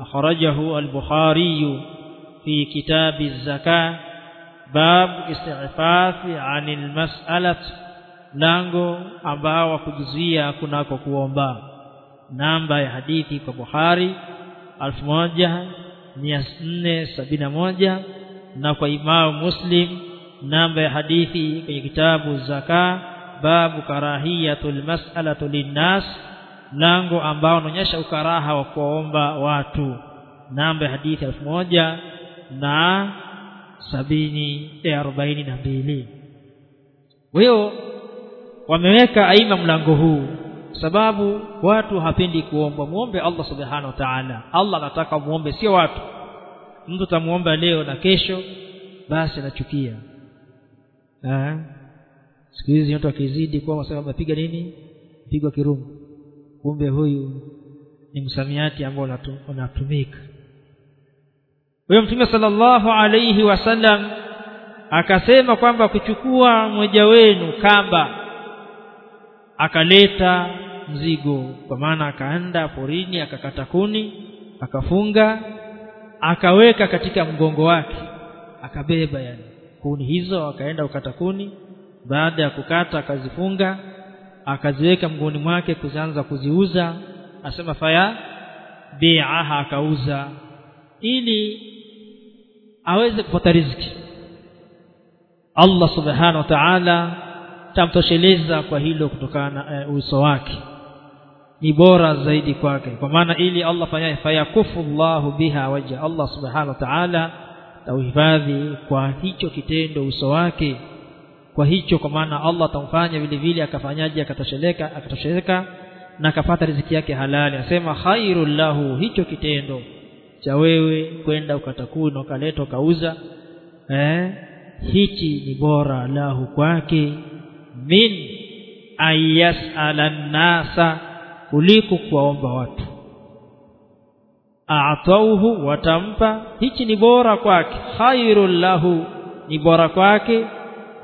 akhrajahu al-Bukhari في كتاب الزكاة باب استعفاف عن المسألة lango ambao kujizuia kunako kuomba namba ya hadithi kwa Bukhari 1471 na kwa Imam Muslim namba ya hadithi kwenye kitabu zaka babu karahiyatul mas'alatu linnas lango ambao unaonyesha ukaraha wa kuomba watu namba ya hadithi 1000 na sabini ya arobaini na mbili. Kwa hiyo wameweka aima mlango huu sababu watu hapendi kuomba. Muombe Allah subhanahu wa ta'ala. Allah anataka muombe sio watu. Mtu tamuomba leo na kesho basi anachukia. Eh siku hizi watu akizidi kwa mapiga nini? Pigwa kirungu. Kumbe huyu ni msamiati ambao unatumika huyo mtume sallallahu alayhi wasallam akasema kwamba kuchukua mmoja wenu kamba akaleta mzigo. Kwa maana akaenda porini akakata kuni akafunga akaweka katika mgongo wake akabeba yani. Kuni hizo akaenda ukata kuni. Baada ya kukata akazifunga akaziweka mgoni mwake kuzianza kuziuza. Asema faya bi'aha akauza. Ili aweze kupata riziki. Allah subhanahu wa ta'ala tamtosheleza kwa hilo kutokana na uh, uso wake. Ni bora zaidi kwake. Kwa maana ili Allah fanyaye fayakufu Allahu biha waja. Allah subhanahu wa ta'ala tauhifadhi kwa hicho kitendo uso wake. Kwa hicho kwa maana Allah atamfanya vile vile akafanyaje akatosheleka akatosheleka na akapata riziki yake halali. Asema khairul lahu hicho kitendo cha wewe kwenda ukatakuni na ukaleta ukauza eh? Hichi ni bora lahu kwake min ayasala nasa kuliko kuwaomba watu. A'tauhu watampa hichi ni bora kwake. Khairul lahu ni bora kwake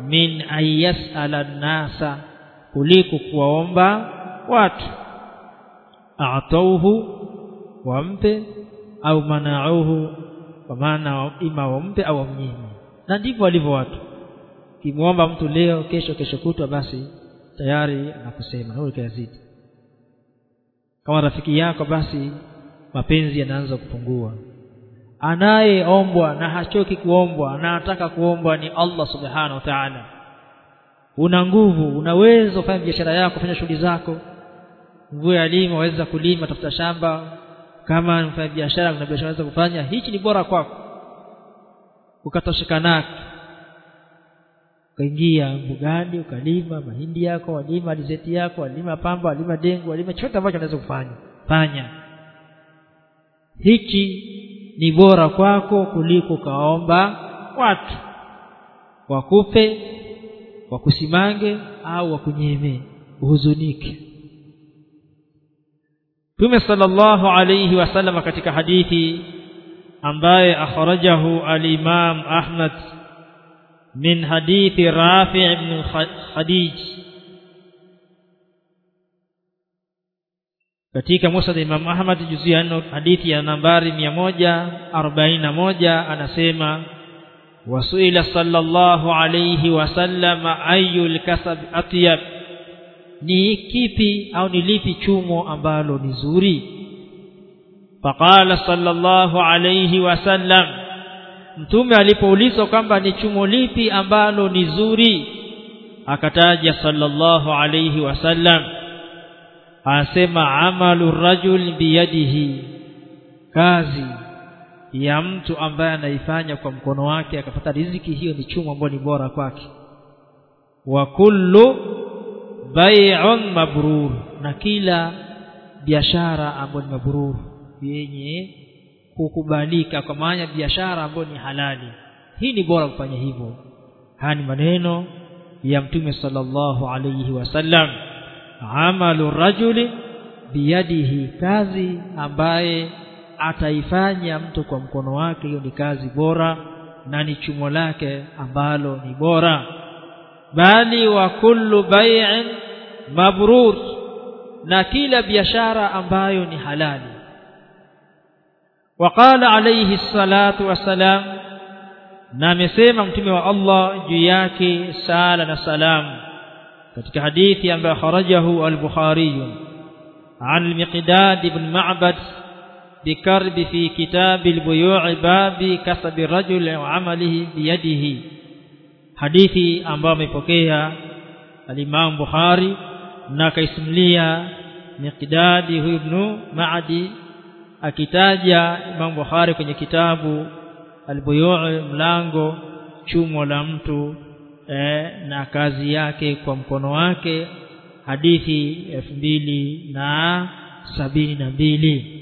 min ayasala nasa kuliko kuwaomba watu. A'tauhu wampe au manauhu kwa maana ima wampe au wamnyime na ndivyo walivyo watu. Kimwomba mtu leo kesho kesho kutwa basi tayari anakusema. Huyo kazidi kama rafiki yako basi mapenzi yanaanza kupungua. Anayeombwa na hachoki kuombwa na anataka kuombwa ni Allah subhanahu wa ta'ala. Una nguvu unaweza kufanya biashara yako kufanya shughuli zako. Mvua ya lima waweza kulima tafuta shamba kama mfanya biashara kuna biashara unaweza kufanya hichi ni bora kwako. Ukatosheka nako. Ukaingia mbugani ukalima mahindi yako walima alizeti yako walima pamba walima dengu walima chote ambacho unaweza kufanya. Fanya. Hiki ni bora kwako kuliko kaomba watu. Wakupe wakusimange au wakunyemee uhuzunike Mtume sallallahu alayhi wasallam katika hadithi ambaye akhrajahu al-Imam Ahmad min hadithi Rafi' ibn Khadij. Katika Musnad Imam Ahmad juzu ya hadithi ya nambari 141 anasema wasuila sallallahu alayhi wasallam ayul kasab atyab ni kipi au ni lipi chumo ambalo ni zuri? Faqala sallallahu alayhi wasallam mtume alipoulizwa kwamba ni chumo lipi ambalo ni zuri akataja sallallahu alayhi wasallam asema amalu rajul biyadihi kazi ya mtu ambaye anaifanya kwa mkono wake akapata riziki hiyo ni chumo ambayo ni bora kwake. Wa kullu bai'un mabrur. Na kila biashara ambayo ni mabrur yenye kukubalika kwa maana biashara ambayo ni halali. Hii ni bora kufanya hivyo. Haya ni maneno ya mtume sallallahu alayhi wasallam amalu rajuli biyadihi kazi ambaye ataifanya mtu kwa mkono wake hiyo ni kazi bora na ni chumo lake ambalo ni bora bali wa kullu bai'in mabrur na kila biashara ambayo ni halali waqala alayhi salatu wassalam na amesema mtume wa Allah juu yake sala na salamu katika hadithi ambayo kharajahu al-Bukhari عن المقداد بن معبد بكرب في كتاب البيوع باب كسب الرجل وعمله بيده hadithi ambayo amepokea al-Imam Bukhari na kaisimulia Miqdadi huyu ibn Ma'di akitaja Imam Bukhari kwenye kitabu al-Buyu' mlango chumo la mtu eh, na kazi yake kwa mkono wake hadithi elfu mbili na sabini na mbili.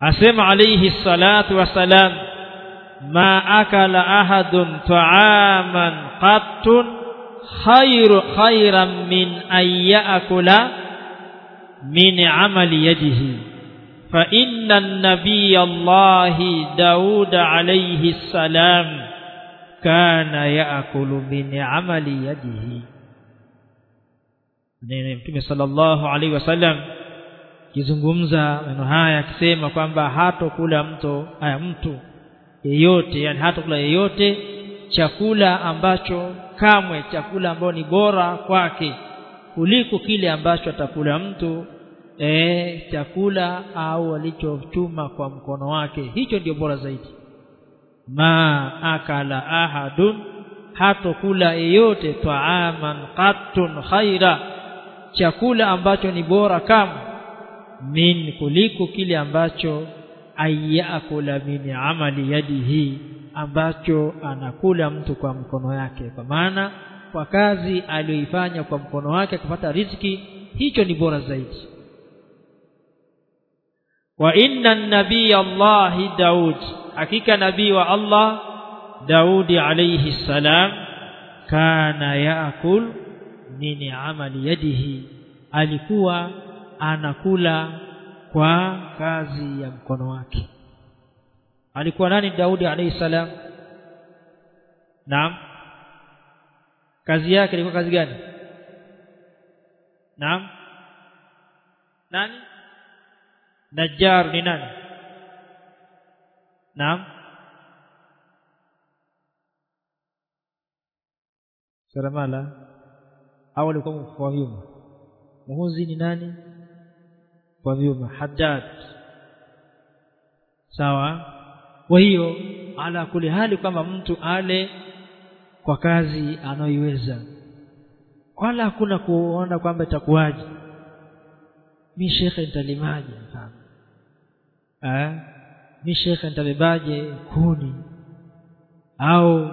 Asema alayhi salatu wassalam ma akala ahadun ta'aman qattun khairu khairan min an ya'kula min amali yadihi fa inna an-nabiy Allah Daud alayhi salam kana yaakulu min amali yadihi nene mtume sallallahu alaihi wasallam kizungumza maneno haya akisema kwamba hatokula mto haya mtu yeyote yani hatokula yeyote chakula ambacho kamwe chakula ambao ni bora kwake kuliko kile ambacho atakula mtu e, chakula au alichochuma kwa mkono wake. Hicho ndio bora zaidi. Ma akala ahadun hatokula yeyote taaman qattun khaira chakula ambacho ni bora kamwe min kuliko kile ambacho ayakula min amali yadihi ambacho anakula mtu kwa mkono yake. Kwa maana kwa kazi aliyoifanya kwa mkono wake akapata riziki hicho ni bora zaidi. Wa inna nabii Allahi Daud hakika nabii wa Allah Daudi alayhi salam kana yaakul min amali yadihi alikuwa anakula kwa kazi ya mkono wake. Alikuwa nani Daudi alayhi salam? Naam. Kazi yake ilikuwa kazi gani? Naam. Nani? Najjar ni nani? Naam. Salamala. Au alikuwa vyuma muhuzi ni nani kwa vyuma Haddad. Sawa? Kwa hiyo ala kuli hali kwamba mtu ale kwa kazi anayoiweza. Wala hakuna kuona kwamba itakuwaje. Mi shekhe nitalimaje mfano? Eh mi shekhe nitabebaje kuni? Au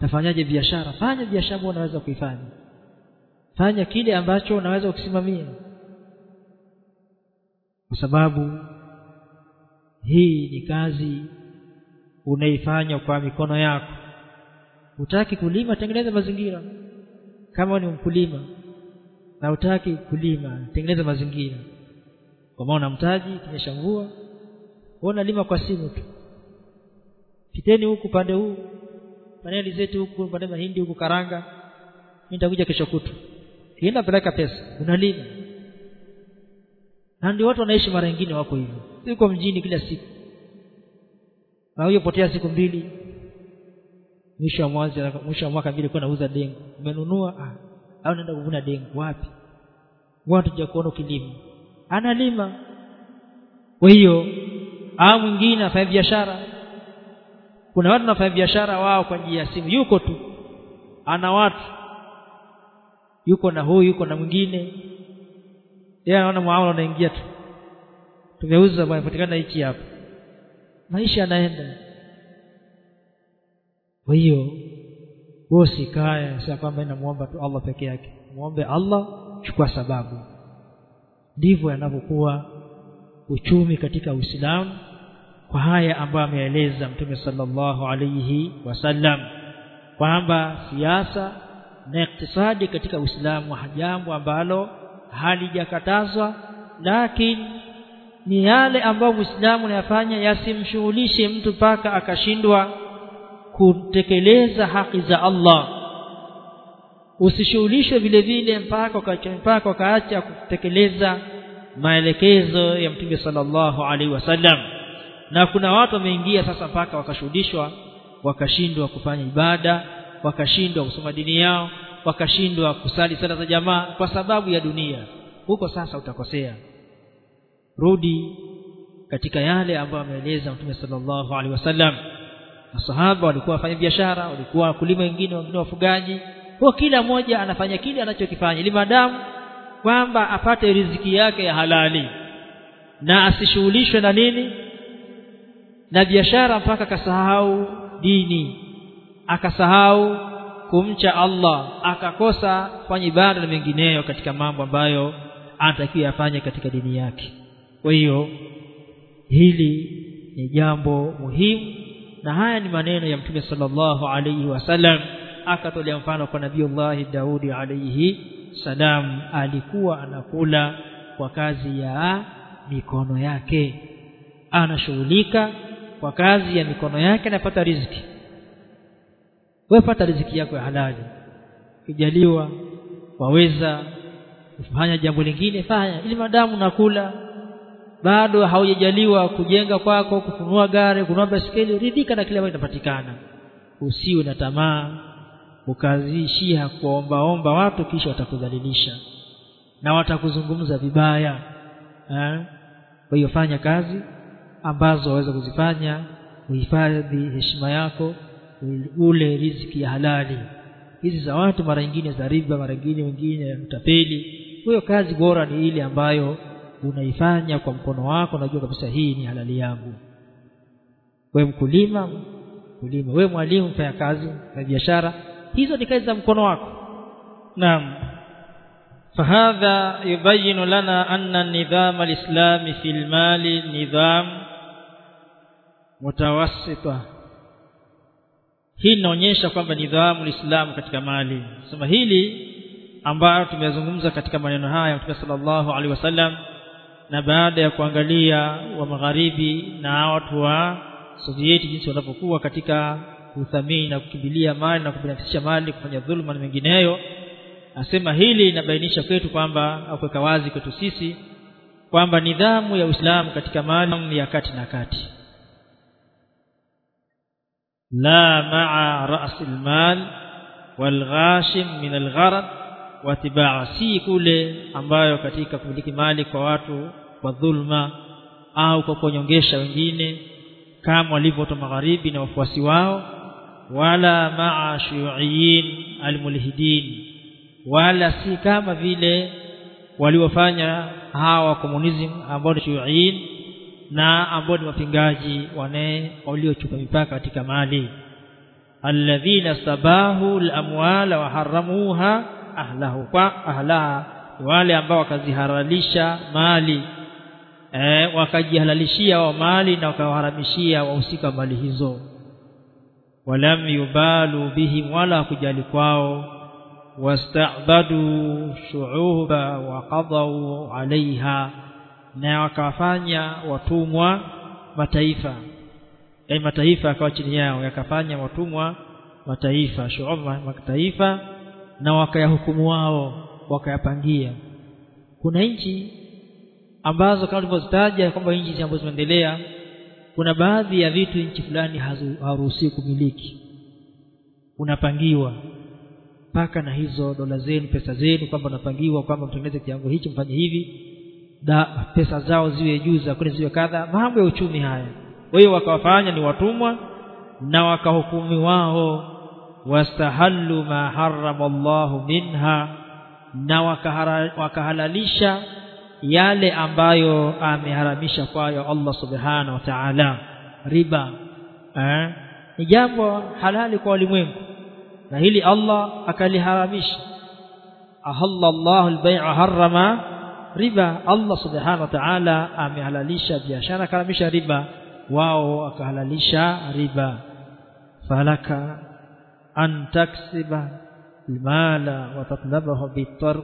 tafanyaje biashara? Fanya biashara unaweza kuifanya. Fanya kile ambacho unaweza kusimamia kwa sababu hii ni kazi unaifanya kwa mikono yako. Utaki kulima tengeneza mazingira. Kama ni mkulima na utaki kulima tengeneza mazingira. Kwa maana mtaji kinyesha mvua unalima kwa simu tu. Piteni huku pande huu paneli zetu huku pande mahindi huku karanga. Nitakuja kesho kutu kienda peleka pesa unalima na ndio watu wanaishi mara nyingine wako hivyo. Yuko mjini kila siku. Na huyo potea siku mbili. Mwisho wa mwezi mwisho wa mwaka vile kwa nauza dengu. Umenunua? Ah. Au naenda kuvuna dengu? Wapi? Watu ja kuona kilimo analima. Kwa hiyo au mwingine afanya biashara. Kuna watu wanafanya biashara wao kwa njia ya simu. Yuko tu. Ana watu. Yuko na huyu yuko na mwingine yeye anaona muamala unaingia tu. Tumeuza bwana patikana hichi hapa. Maisha yanaenda. Kwa hiyo wewe usikae sasa kwamba inamuomba tu Allah peke yake. Muombe Allah chukua sababu. Ndivyo yanavyokuwa uchumi katika Uislamu kwa haya ambayo ameeleza Mtume sallallahu alayhi wasallam kwamba siasa na iktisadi katika Uislamu jambo ambalo halijakatazwa lakini ni yale ambayo Muislamu anayafanya yasimshughulishe mtu mpaka akashindwa kutekeleza haki za Allah. Usishughulishwe vile vile mpaka mpaka ukaacha kutekeleza maelekezo ya Mtume sallallahu alaihi wasallam. Na kuna watu wameingia sasa mpaka wakashuhudishwa wakashindwa kufanya ibada wakashindwa kusoma dini yao wakashindwa kusali sala za jamaa kwa sababu ya dunia. Huko sasa utakosea. Rudi katika yale ambayo ameeleza Mtume sallallahu alaihi wasallam. Masahaba walikuwa wafanya biashara walikuwa wakulima wengine wengine wafugaji. Kwa kila mmoja anafanya kile anachokifanya ili madamu kwamba apate riziki yake ya halali. Na asishughulishwe na nini? Na biashara mpaka akasahau dini. Akasahau kumcha Allah akakosa fanya ibada na mengineyo katika mambo ambayo anatakiwa afanye katika dini yake. Kwa hiyo hili ni jambo muhimu na haya ni maneno ya mtume sallallahu alaihi wasallam akatolea mfano kwa nabiiullah Daudi alaihi salam alikuwa anakula kwa kazi ya mikono yake. Anashughulika kwa kazi ya mikono yake anapata riziki wewe pata riziki yako ya halali. Kijaliwa waweza kufanya jambo lingine fanya. Ili madamu nakula bado haujajaliwa kujenga kwako kufunua gari kununua basikeli ridhika na kile ambacho kinapatikana. Usiwe na tamaa ukazishia kuombaomba watu kisha watakudhalilisha. Na watakuzungumza vibaya kwa hiyo fanya kazi ambazo waweza kuzifanya uhifadhi heshima yako ule riziki ya halali hizi za watu mara nyingine za riba mara nyingine wengine utapeli hiyo kazi bora ni ile ambayo unaifanya kwa mkono wako unajua kabisa hii ni halali yangu wewe mkulima mkulima wewe mwalimu fanya kazi na biashara hizo ni kazi za mkono wako naam فهذا يبين لنا أن النظام الإسلامي في المال نظام متوسط hii inaonyesha kwamba nidhamu liislamu katika mali. Sema hili ambayo tumezungumza katika maneno haya Mtume sallallahu alaihi wasallam na baada ya kuangalia wa magharibi na watu wa Sovieti jinsi wanavyokuwa katika kuthamini na kukimbilia mali na kubinafsisha mali kufanya dhuluma na mengineyo asema hili inabainisha kwetu kwamba au kuweka wazi kwetu sisi kwamba nidhamu ya Uislamu katika mali ni ya kati na kati la ma'a راس المال والغاشم wal-ghashim min al-gharad wa tibaa si kule ambayo katika kumiliki mali kwa watu kwa dhulma au kwa kunyongesha wengine kama walivyoto magharibi na wafuasi wao wala ma'a shuyuiyin al-mulhidin wala si kama vile waliofanya hawa communism ambao ni shuyuiyin na ambao ni wapingaji wane waliochupa mipaka katika mali. Alladhina sabahu alamwala wa haramuha ahlahu kwa ahlaha wale ambao wakazihalalisha mali. Eh, wakajihalalishia wa mali na wakawaharamishia wahusika mali hizo. Walam yubalu bihim wala kujali kwao. Wastabadu shuuba wa qadau alaiha na wakawafanya watumwa mataifa. Yaani mataifa akawa chini yao yakafanya watumwa mataifa shu'uma mataifa na wakayahukumu wao wakayapangia. Kuna nchi ambazo kama tulivyozitaja kwamba nchi ambazo zimeendelea kuna baadhi ya vitu nchi fulani haruhusiwi kumiliki. Unapangiwa mpaka na hizo dola zenu pesa zenu kwamba unapangiwa kwamba mtengeneze kiango hichi mfanye hivi da pesa zao ziwe juu za kule ziwe kadha mambo ya uchumi haya. Kwa hiyo wakawafanya ni watumwa na wakahukumi wao. Wastahallu ma harrama Allahu minha na wakahalalisha yale ambayo ameharamisha kwayo Allah subhanahu wa ta'ala. Riba eh? ni jambo halali kwa ulimwengu. Na hili Allah akaliharamisha. Ahalla Allahu al-bai'a harrama riba Allah subhanahu wa ta'ala amehalalisha biashara karamisha riba. Wao akahalalisha riba. Falaka an taksiba almala wa tatlabahu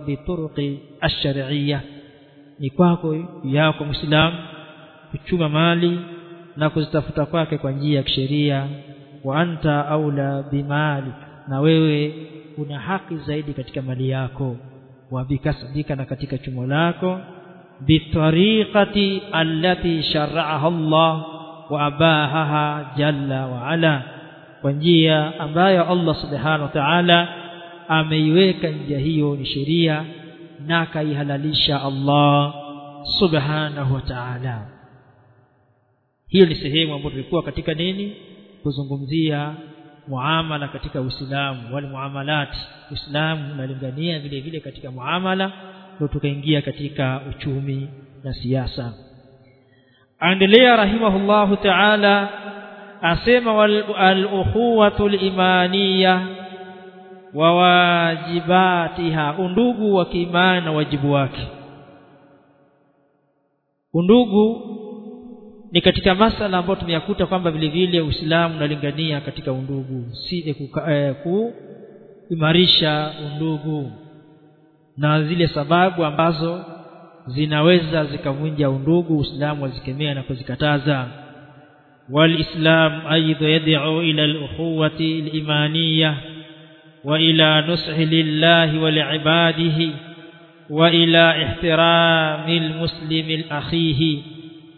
bituruqi ash-shar'iyyah ni kwako yako mwislam kuchuma mali na kuzitafuta kwake kwa njia ya kisheria. Wa anta aula bimali na wewe una haki zaidi katika mali yako wa bikasbika na katika chumo lako. Bitariqati allati shar'aha Allah wa abahaha jalla wa ala. Kwa njia ambayo Allah subhanahu wa ta'ala ameiweka njia hiyo ni sheria na akaihalalisha Allah subhanahu wa ta'ala. Hiyo ni sehemu ambayo tulikuwa katika nini? Kuzungumzia muamala katika Uislamu wal muamalat. Uislamu unalingania vile vile katika muamala ndio tukaingia katika uchumi na siasa. Andelea rahimahullahu ta'ala asema al-ukhuwatu al-imaniyah wa wajibatiha undugu wa kiimani na wajibu wake. Undugu ni katika masala ambayo tumeyakuta kwamba vile vile Uislamu unalingania katika undugu si eh, kuimarisha undugu na zile sababu ambazo zinaweza zikavunja undugu Uislamu wazikemea na kuzikataza walislam aidha yad'u ila al-ukhuwati al-imaniyah وإلى نصح لله ولعباده وإلى احترام المسلم الأخيه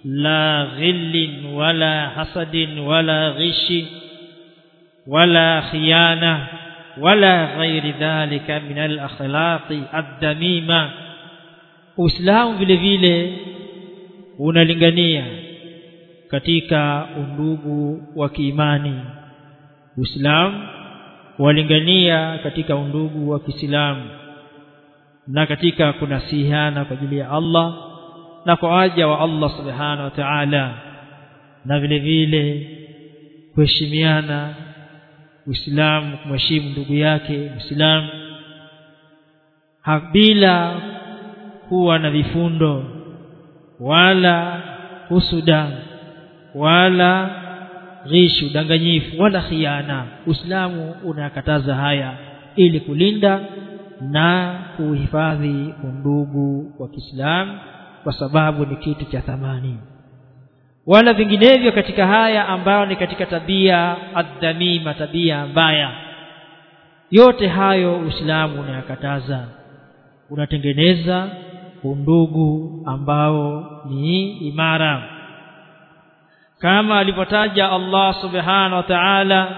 لا غل ولا حسد ولا غش ولا خيانة ولا غير ذلك من الأخلاق الذميمة Uislamu vile vile unalingania katika undugu wa kiimani Uislamu walingania katika undugu wa Kiislamu na katika kunasihana kwa ajili ya Allah na kwa waja wa Allah subhanahu wa ta'ala. Na vile vile kuheshimiana Uislamu kumheshimu ndugu yake Muislamu bila kuwa na vifundo wala husuda wala ghishu danganyifu wala khiana. Uislamu unakataza haya ili kulinda na kuhifadhi undugu wa Kiislamu kwa sababu ni kitu cha thamani. Wala vinginevyo katika haya ambayo ni katika tabia adhamima tabia mbaya. Yote hayo Uislamu unayakataza. Unatengeneza undugu ambao ni imara. Kama alivyotaja Allah subhanahu wa ta'ala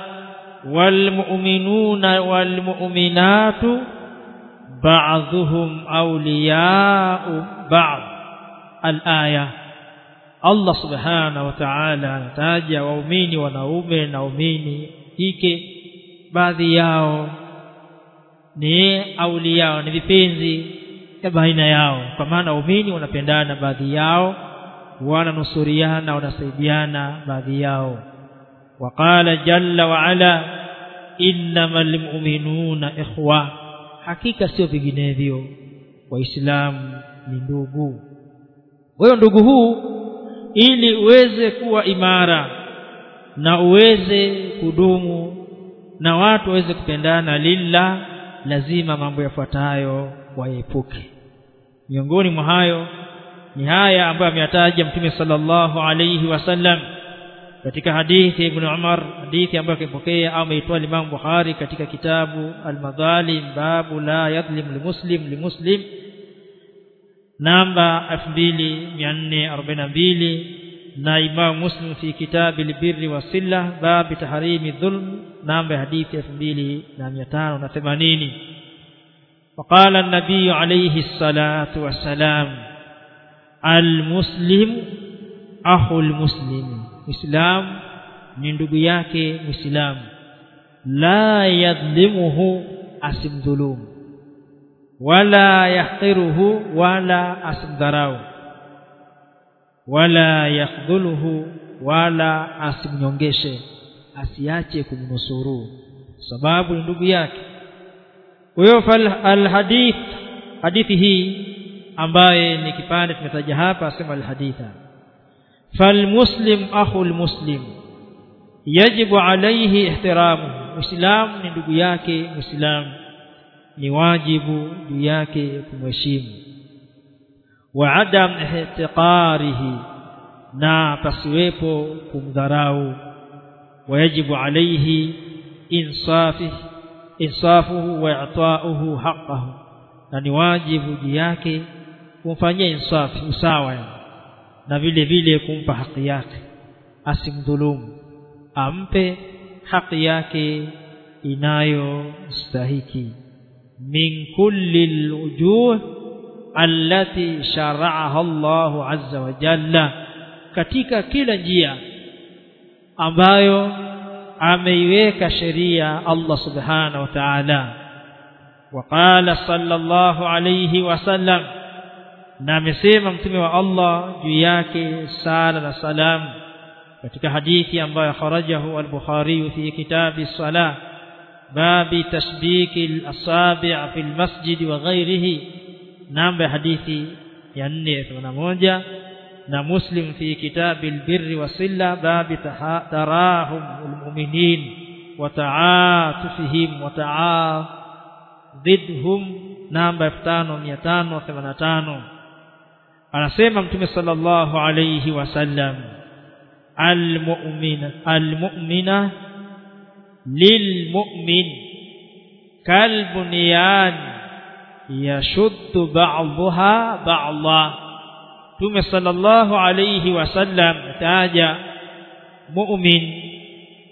walmu'minuna walmu'minatu ba'dhuhum awliya'u ba'd al-aya. Allah subhanahu wa ta'ala anataja waumini wanaume na waumini kike baadhi yao ni auliyao ni vipenzi ya baina yao. Kwa maana waumini wanapendana baadhi yao wananusuriana wanasaidiana baadhi yao. Waqala jalla wa ala innamal mu'minuna ikhwa. Hakika sio vinginevyo. Waislamu ni ndugu kwa hiyo ndugu huu ili uweze kuwa imara na uweze kudumu na watu waweze kupendana lilla lazima mambo yafuatayo waepuke. Miongoni mwa hayo ni haya ambayo ameyataja mtume sallallahu alayhi wasallam katika hadithi ibn Umar hadithi ambayo akipokea au ameitoa Imam Bukhari katika kitabu al-Madhalim babu la yadhlim limuslim limuslim namba 2442 na Imam Muslim fi kitabi al-birri wasilla bab tahrimi dhulm namba hadithi 2580 وقال النبي عليه الصلاة والسلام المسلم أخو المسلم Muislamu ni ndugu yake Muislamu la yadhlimuhu asimdhulumu Wala yahqiruhu wala asimdharau wala yakhdhuluhu wala asimnyongeshe asiache kumnusuru sababu ndugu yake kwa hiyo alhadith hadithi hii ambaye ni kipande tumetaja hapa asema alhaditha فالمسلم أخو المسلم يجب عليه احترامه مسلم ni ndugu yake muislam ni wajibu juu yake kumheshimu. Wa adam ihtiqarihi na pasiwepo kumdharau. Wayajibu alayhi insafi insafuhu wa i'ta'uhu haqqahu na ni wajibu juu yake kumfanyia insafi usawa na vile vile kumpa haki yake asimdhulumu ampe haki yake inayostahiki min kulli alwujuh allati shara'aha Allahu azza wa jalla katika kila njia ambayo ameiweka sheria Allah subhanahu wa ta'ala وقال صلى الله عليه وسلم na amesema mtume wa Allah juu yake sala na salam katika hadithi ambayo kharajahu al-Bukhari fi kitabi salah باب تسبيك الأصابع في المسجد وغيره. نعم حديث 481 ومسلم في كتاب البر والصلة باب تراهم المؤمنين وتعاطفهم وتعا ضدهم نعم 5585 anasema mtume sallallahu alayhi wasallam almu'mina almu'mina lilmu'min كالبنيان يشد بعضها بعضا mtume sallallahu alayhi wasallam taja mu'min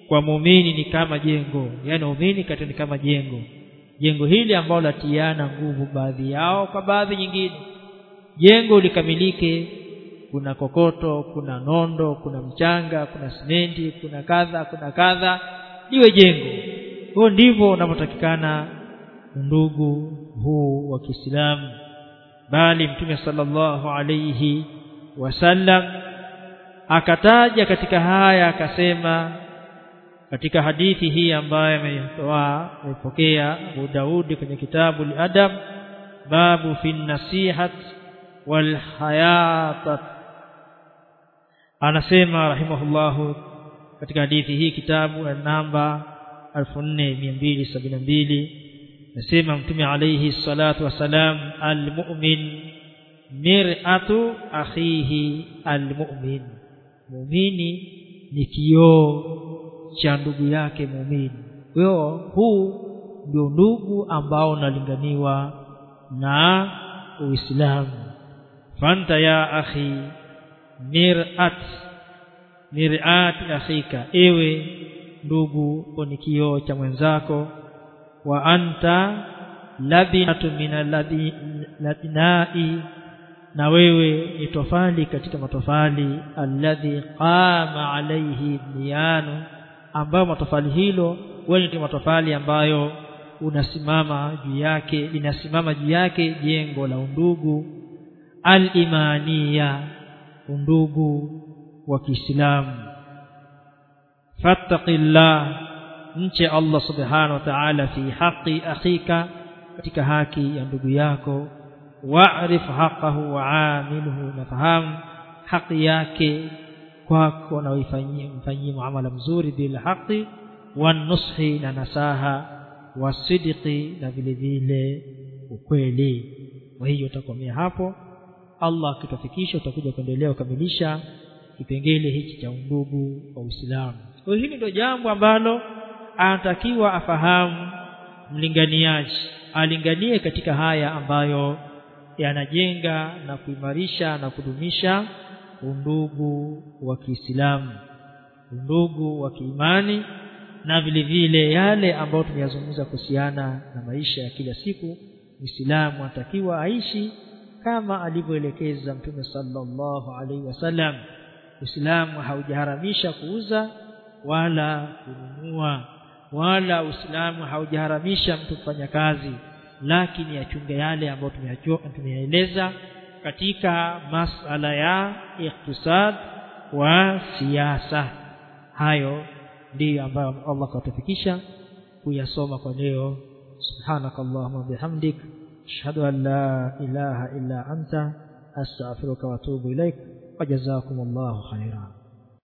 kwa muumini ni kama jengo. Yani muumini kati ni kama jengo. Jengo hili ambalo latiana nguvu baadhi yao kwa baadhi nyingine. Jengo likamilike kuna kokoto kuna nondo kuna mchanga kuna simenti kuna kadha kuna kadha liwe jengo. Huo ndivyo unavyotakikana ndugu huu wa Kiislamu. Bali mtume sallallahu alayhi wasallam akataja katika haya akasema katika hadithi hii ambayo ametoa amepokea Abu Daudi kwenye kitabu al-Adab babu fi nasihat wal hayatat anasema rahimahullahu katika hadithi hii kitabu namba 4272 nasema mtume alayhi salatu wasalam almu'min mir'atu akhihi almu'min. Muumini ni kioo cha ndugu yake muumini kwa huu ndio ndugu ambao unalinganiwa na Uislamu. Fanta ya akhi mir'at mir'at akhika ewe ndugu ni cha mwenzako wa anta labinatu min ladinai na wewe ni tofali katika matofali alladhi qama alayhi niyanu ambayo matofali hilo wewe ni matofali ambayo unasimama juu yake linasimama juu yake jengo la undugu al-imaniya undugu wa Kiislamu. Fattaqillah mche Allah subhanahu wa ta'ala fi haqi akhika katika haki ya ndugu yako. Wa'rif haqqahu wa'amilhu nafahamu haki yake kwako na uifanyie muamala mzuri bil haqi wan na nasaha wasidiki na vile vile ukweli. Kwa hiyo utakomea hapo. Allah akitufikisha utakuja kuendelea kukamilisha kipengele hichi cha undugu wa Uislamu. Kwa hili ndio jambo ambalo anatakiwa afahamu mlinganiaji alinganie katika haya ambayo yanajenga na kuimarisha na kudumisha undugu wa Kiislamu undugu wa kiimani na vile vile yale ambayo tumeyazungumza kuhusiana na maisha ya kila siku. Muislamu atakiwa aishi kama alivyoelekeza Mtume sallallahu alaihi wasallam Uislamu haujaharamisha kuuza wala kununua wala Uislamu haujaharamisha mtu kufanya kazi lakini yachunge yale ambayo tumeyaeleza katika masala ya iktisad wa siasa. Hayo ndiyo ambayo Allah katufikisha kuyasoma kwa leo. Subhanakallahumma bihamdik ashhadu an la ilaha illa anta astaghfiruka wa atubu ilaik فجزاكم الله خيرا.